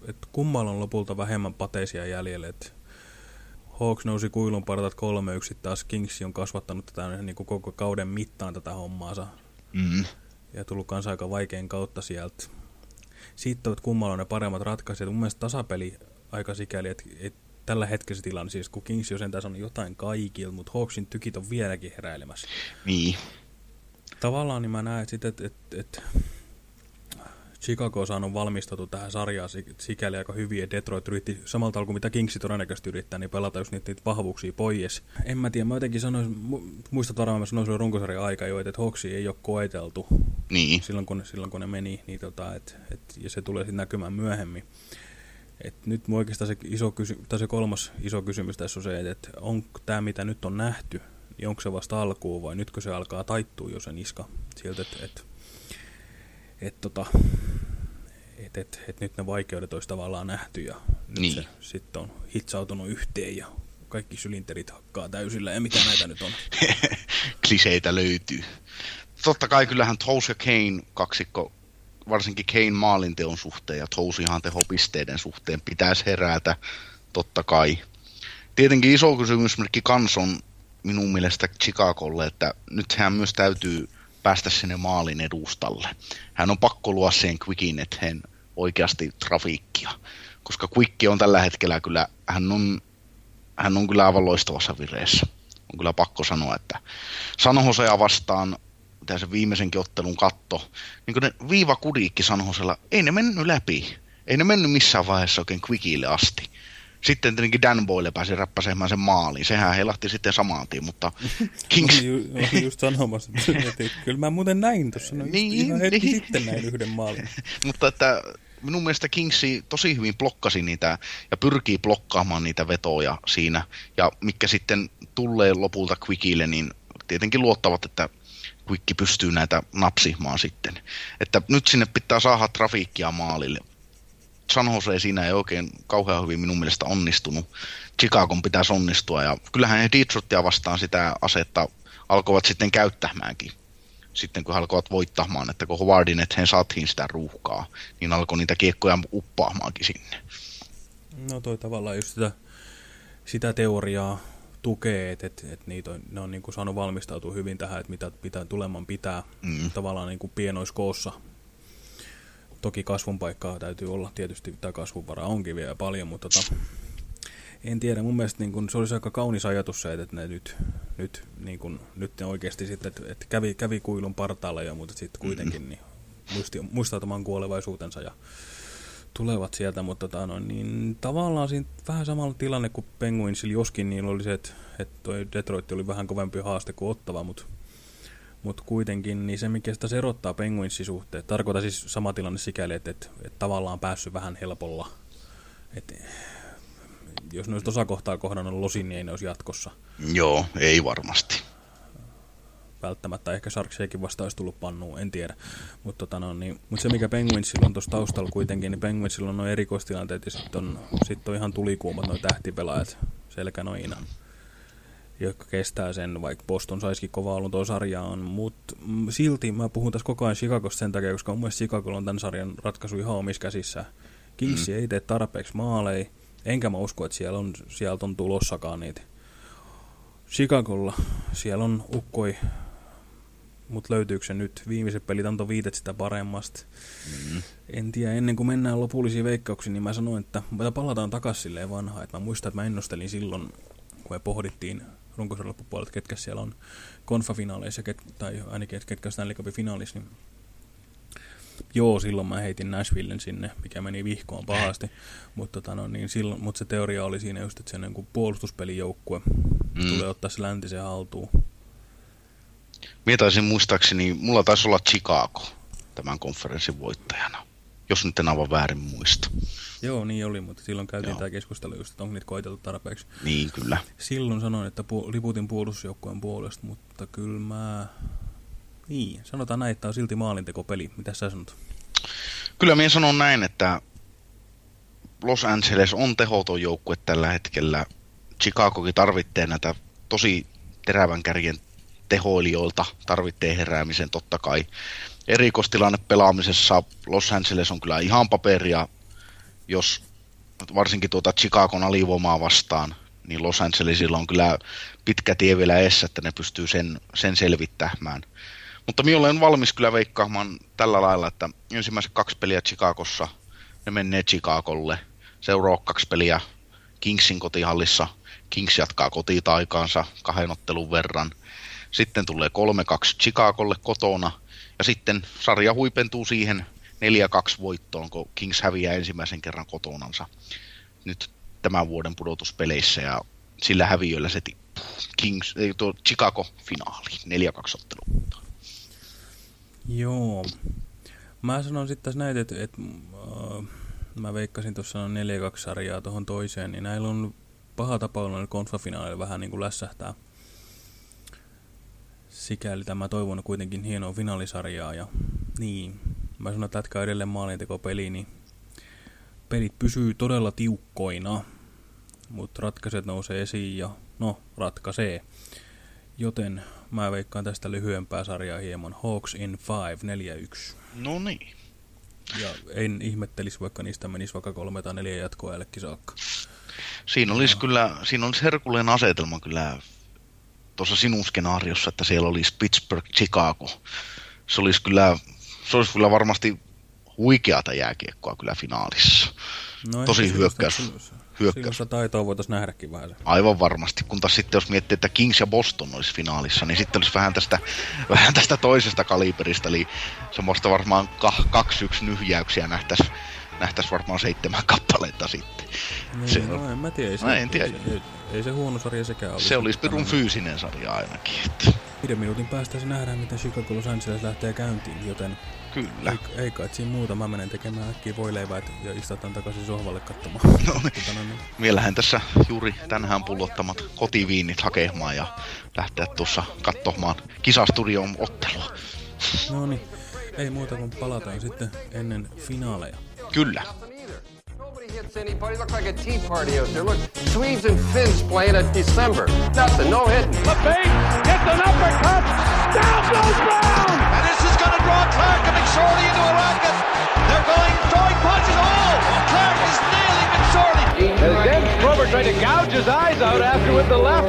et kummalla on lopulta vähemmän pateisia jäljellä. Et Hawks nousi kuilun partat kolme yksi, taas Kings on kasvattanut tätä niin kuin koko kauden mittaan tätä hommaansa. Mm. Ja tullut kanssa aika vaikein kautta sieltä siitä ovat kummalla ne paremmat ratkaisijat. Mun mielestä tasapeli aika sikäli, että, että tällä hetkessä tilanne, siis kun Kings jo sentään on jotain kaikilla, mutta Hawksin tykit on vieläkin heräilemässä. Niin. Tavallaan niin mä näen, että, että, että, että Chicago on saanut valmistautua tähän sarjaan sikäli aika hyvin, ja Detroit yritti samalta kuin mitä Kingsi todennäköisesti yrittää, niin pelata just niitä, niitä vahvuuksia pois. En mä tiedä, mä jotenkin sanoisin, muistat varmaan, mä sanoin runkosarjan aika jo, että Hawksi ei ole koeteltu niin. silloin, kun, silloin kun ne meni, niin tota, et, et, ja se tulee sitten näkymään myöhemmin. Et nyt oikeastaan se, iso kysy tai se kolmas iso kysymys tässä on se, että et onko tämä mitä nyt on nähty, niin onko se vasta alkuun vai nytkö se alkaa taittua jo se niska sieltä, että et, et, tota, et, et, et nyt ne vaikeudet olisi tavallaan nähty ja niin. se sitten on hitsautunut yhteen ja kaikki sylinterit hakkaa täysillä ja mitä näitä nyt on. [laughs] Kliseitä löytyy. Totta kai kyllähän Touse ja Kane kaksikko, varsinkin Kane maalinteon suhteen ja Touse ihan tehopisteiden suhteen pitäisi herätä, totta kai. Tietenkin iso kysymysmerkki kans on minun mielestä Chicagolle, että nyt hän myös täytyy päästä sinne maalin edustalle. Hän on pakko luoda siihen Quickin eteen oikeasti trafiikkia, koska Quick on tällä hetkellä kyllä, hän on, hän on kyllä aivan loistavassa vireessä. On kyllä pakko sanoa, että San Josea vastaan mitä se viimeisenkin ottelun katto, niin kuin ne viivakudiikki Sanhosella, ei ne mennyt läpi. Ei ne mennyt missään vaiheessa oikein Quickille asti. Sitten tietenkin Dan Boyle pääsi räppäsemään sen maaliin. Sehän heilahti sitten samaan tien, mutta Kings... Olin ju, just sanomassa, että kyllä mä muuten näin tuossa. No niin, ihan hetki niin. sitten näin yhden maalin. [laughs] mutta että minun mielestä Kingsi tosi hyvin blokkasi niitä ja pyrkii blokkaamaan niitä vetoja siinä. Ja mikä sitten tulee lopulta Quickille, niin tietenkin luottavat, että Quick pystyy näitä napsimaan sitten. Että nyt sinne pitää saada trafiikkia maalille. San Jose siinä ei oikein kauhean hyvin minun mielestä onnistunut. Chicagon pitäisi onnistua ja kyllähän he Detroitia vastaan sitä asetta alkoivat sitten käyttämäänkin. Sitten kun alkoivat voittamaan, että kun Howardin eteen saatiin sitä ruuhkaa, niin alkoi niitä kiekkoja uppaamaankin sinne. No toi tavallaan just sitä, sitä teoriaa tukee, että et, et niitä on, ne on niin kuin saanut valmistautua hyvin tähän, että mitä, mitä tuleman pitää mm. tavallaan niin kuin pienoiskoossa. Toki kasvun paikkaa täytyy olla, tietysti tämä kasvunvara onkin vielä paljon, mutta tota, en tiedä, mun mielestä niin kun, se olisi aika kaunis ajatus se, että ne nyt, nyt, niin kun, nyt ne oikeasti sitten, että, että kävi, kävi kuilun partaalla jo, mutta sitten kuitenkin niin muisti, muistautumaan kuolevaisuutensa ja tulevat sieltä, mutta tota, no, niin tavallaan siinä vähän samalla tilanne kuin Penguinsilla, joskin niin oli se, että, että toi Detroit oli vähän kovempi haaste kuin ottava, mutta mutta kuitenkin niin se, mikä sitä erottaa Penguinsin suhteen, tarkoittaa siis sama tilanne sikäli, että, että, että tavallaan päässyt vähän helpolla. että jos ne olisi tuossa kohtaa kohdannut losin, niin ei ne olisi jatkossa. Joo, ei varmasti. välttämättä. Ehkä Sharksiakin vasta olisi tullut pannuun, en tiedä. Mutta tota no, niin, mut se, mikä Penguinsilla on tuossa taustalla kuitenkin, niin Penguinsilla on noin erikoistilanteet ja sitten on, sit on ihan tulikuumat noin tähtipelaajat selkänoina jotka kestää sen, vaikka Boston saisikin kova alun tuo sarjaan, mutta silti mä puhun tässä koko ajan Chicagosta sen takia, koska mun mielestä Chicago on tämän sarjan ratkaisu ihan omissa käsissä. Kings mm. ei tee tarpeeksi maaleja, enkä mä usko, että siellä on, sieltä on tulossakaan niitä. Chicagolla siellä on ukkoi, mutta löytyykö se nyt? Viimeiset pelit antoi viitet sitä paremmasta. Mm. En tiedä, ennen kuin mennään lopullisiin veikkauksiin, niin mä sanoin, että palataan takaisin silleen vanhaan. Että mä muistan, että mä ennustelin silloin, kun me pohdittiin runkosarjan loppupuolella, ketkä siellä on konfafinaaleissa, ket, tai ainakin ketkä on Stanley Cupin finaalissa, niin Joo, silloin mä heitin Nashvillen sinne, mikä meni vihkoon pahasti, mutta tota, no, niin silloin, mut se teoria oli siinä just, että se niin puolustuspelijoukkue mm. tulee ottaa se läntisen haltuun. Mie taisin muistaakseni, mulla taisi olla Chicago tämän konferenssin voittajana, jos nyt en aivan väärin muista. Joo, niin oli, mutta silloin käytiin tämä keskustelu just, että onko niitä koeteltu tarpeeksi. Niin, kyllä. Silloin sanoin, että pu liputin puolustusjoukkueen puolesta, mutta kyllä mä... Niin, sanotaan näin, että on silti maalintekopeli. Mitä sä sanot? Kyllä minä sanon näin, että Los Angeles on tehoton joukkue tällä hetkellä. Chicagokin tarvitsee näitä tosi terävän kärjen tehoilijoilta, tarvitsee heräämisen totta kai. Erikoistilanne pelaamisessa Los Angeles on kyllä ihan paperia jos varsinkin tuota Chicagon alivoimaa vastaan, niin Los Angelesilla on kyllä pitkä tie vielä edessä, että ne pystyy sen, sen selvittämään. Mutta minä olen valmis kyllä veikkaamaan tällä lailla, että ensimmäiset kaksi peliä Chicagossa, ne menee Chicagolle. Seuraa kaksi peliä Kingsin kotihallissa. Kings jatkaa kotitaikaansa kahden ottelun verran. Sitten tulee 3-2 Chicagolle kotona. Ja sitten sarja huipentuu siihen 4-2 voittoon, kun Kings häviää ensimmäisen kerran kotonansa nyt tämän vuoden pudotuspeleissä ja sillä häviöllä se Kings, ei, tuo Chicago-finaali, 4-2 ottelu. Joo. Mä sanon sitten tässä näin, että, että äh, mä veikkasin tuossa 4-2 sarjaa tuohon toiseen, niin näillä on paha tapa olla konfafinaalilla vähän niin kuin lässähtää. Sikäli tämä toivon kuitenkin hienoa finaalisarjaa ja niin, mä sanon, että lätkä edelleen maalintekopeli, niin pelit pysyy todella tiukkoina, mutta ratkaiset nousee esiin ja no, ratkaisee. Joten mä veikkaan tästä lyhyempää sarjaa hieman. Hawks in 5, 4-1. No niin. Ja en ihmettelisi, vaikka niistä menisi vaikka kolme tai neljä jatkoajallekin saakka. Siinä olisi ja... kyllä, siinä olisi herkullinen asetelma kyllä tuossa sinun skenaariossa, että siellä olisi Pittsburgh, Chicago. Se olisi kyllä se olisi kyllä varmasti huikeata jääkiekkoa kyllä finaalissa. No Tosi hyökkäys. hyökkäys. Silloin taitoa voitaisiin nähdäkin vähän. Aivan varmasti, kun taas sitten jos miettii, että Kings ja Boston olisi finaalissa, niin sitten olisi vähän tästä, [laughs] vähän tästä toisesta kaliberista, eli semmoista varmaan 2-1 nyhjäyksiä nähtäisiin nähtäisi varmaan seitsemän kappaletta sitten. Niin, se, no en mä tiedä. Ei se, no, en tiedä. Ei, ei, ei, se huono sarja sekään olisi. Se olisi pirun fyysinen sarja ainakin. Että. Viiden minuutin päästä se nähdään, miten Chicago Los Angeles lähtee käyntiin, joten Kyllä. Ei, ei kai siinä muuta. Mä menen tekemään äkkiä voileivää ja istutaan takaisin sohvalle katsomaan. [laughs] No niin. Mielähän tässä juuri tänään pullottamat kotiviinit hakemaan ja lähteä tuossa katsomaan kisastudion ottelua. No niin. Ei muuta kuin palataan sitten ennen finaaleja. Kyllä. hits anybody. Look like a tea party out there. Look, Swedes and Finns playing at December. Nothing, no hitting. The bait gets an uppercut. Down goes Brown. And this is going to draw Clark and McSorley into a racket. They're going, throwing punches. Oh, Clark is nailing McSorley. And again, Schroeder trying to gouge his eyes out after with the left.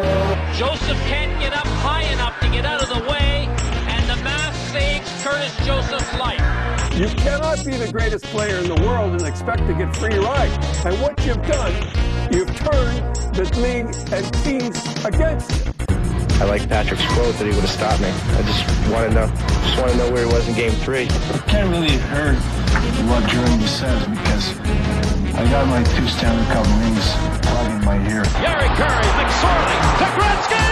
Joseph can't get up high enough to get out of the way. And the mask saves Curtis Joseph's life. You cannot be the greatest player in the world and expect to get free ride. And what you've done, you've turned the league and teams against you. I like Patrick's quote that he would have stopped me. I just want to know, just want to know where he was in Game Three. Can't really heard what Jeremy says because I got my two Stanley Cup rings plugged in my ear. Gary Curry, McSorley,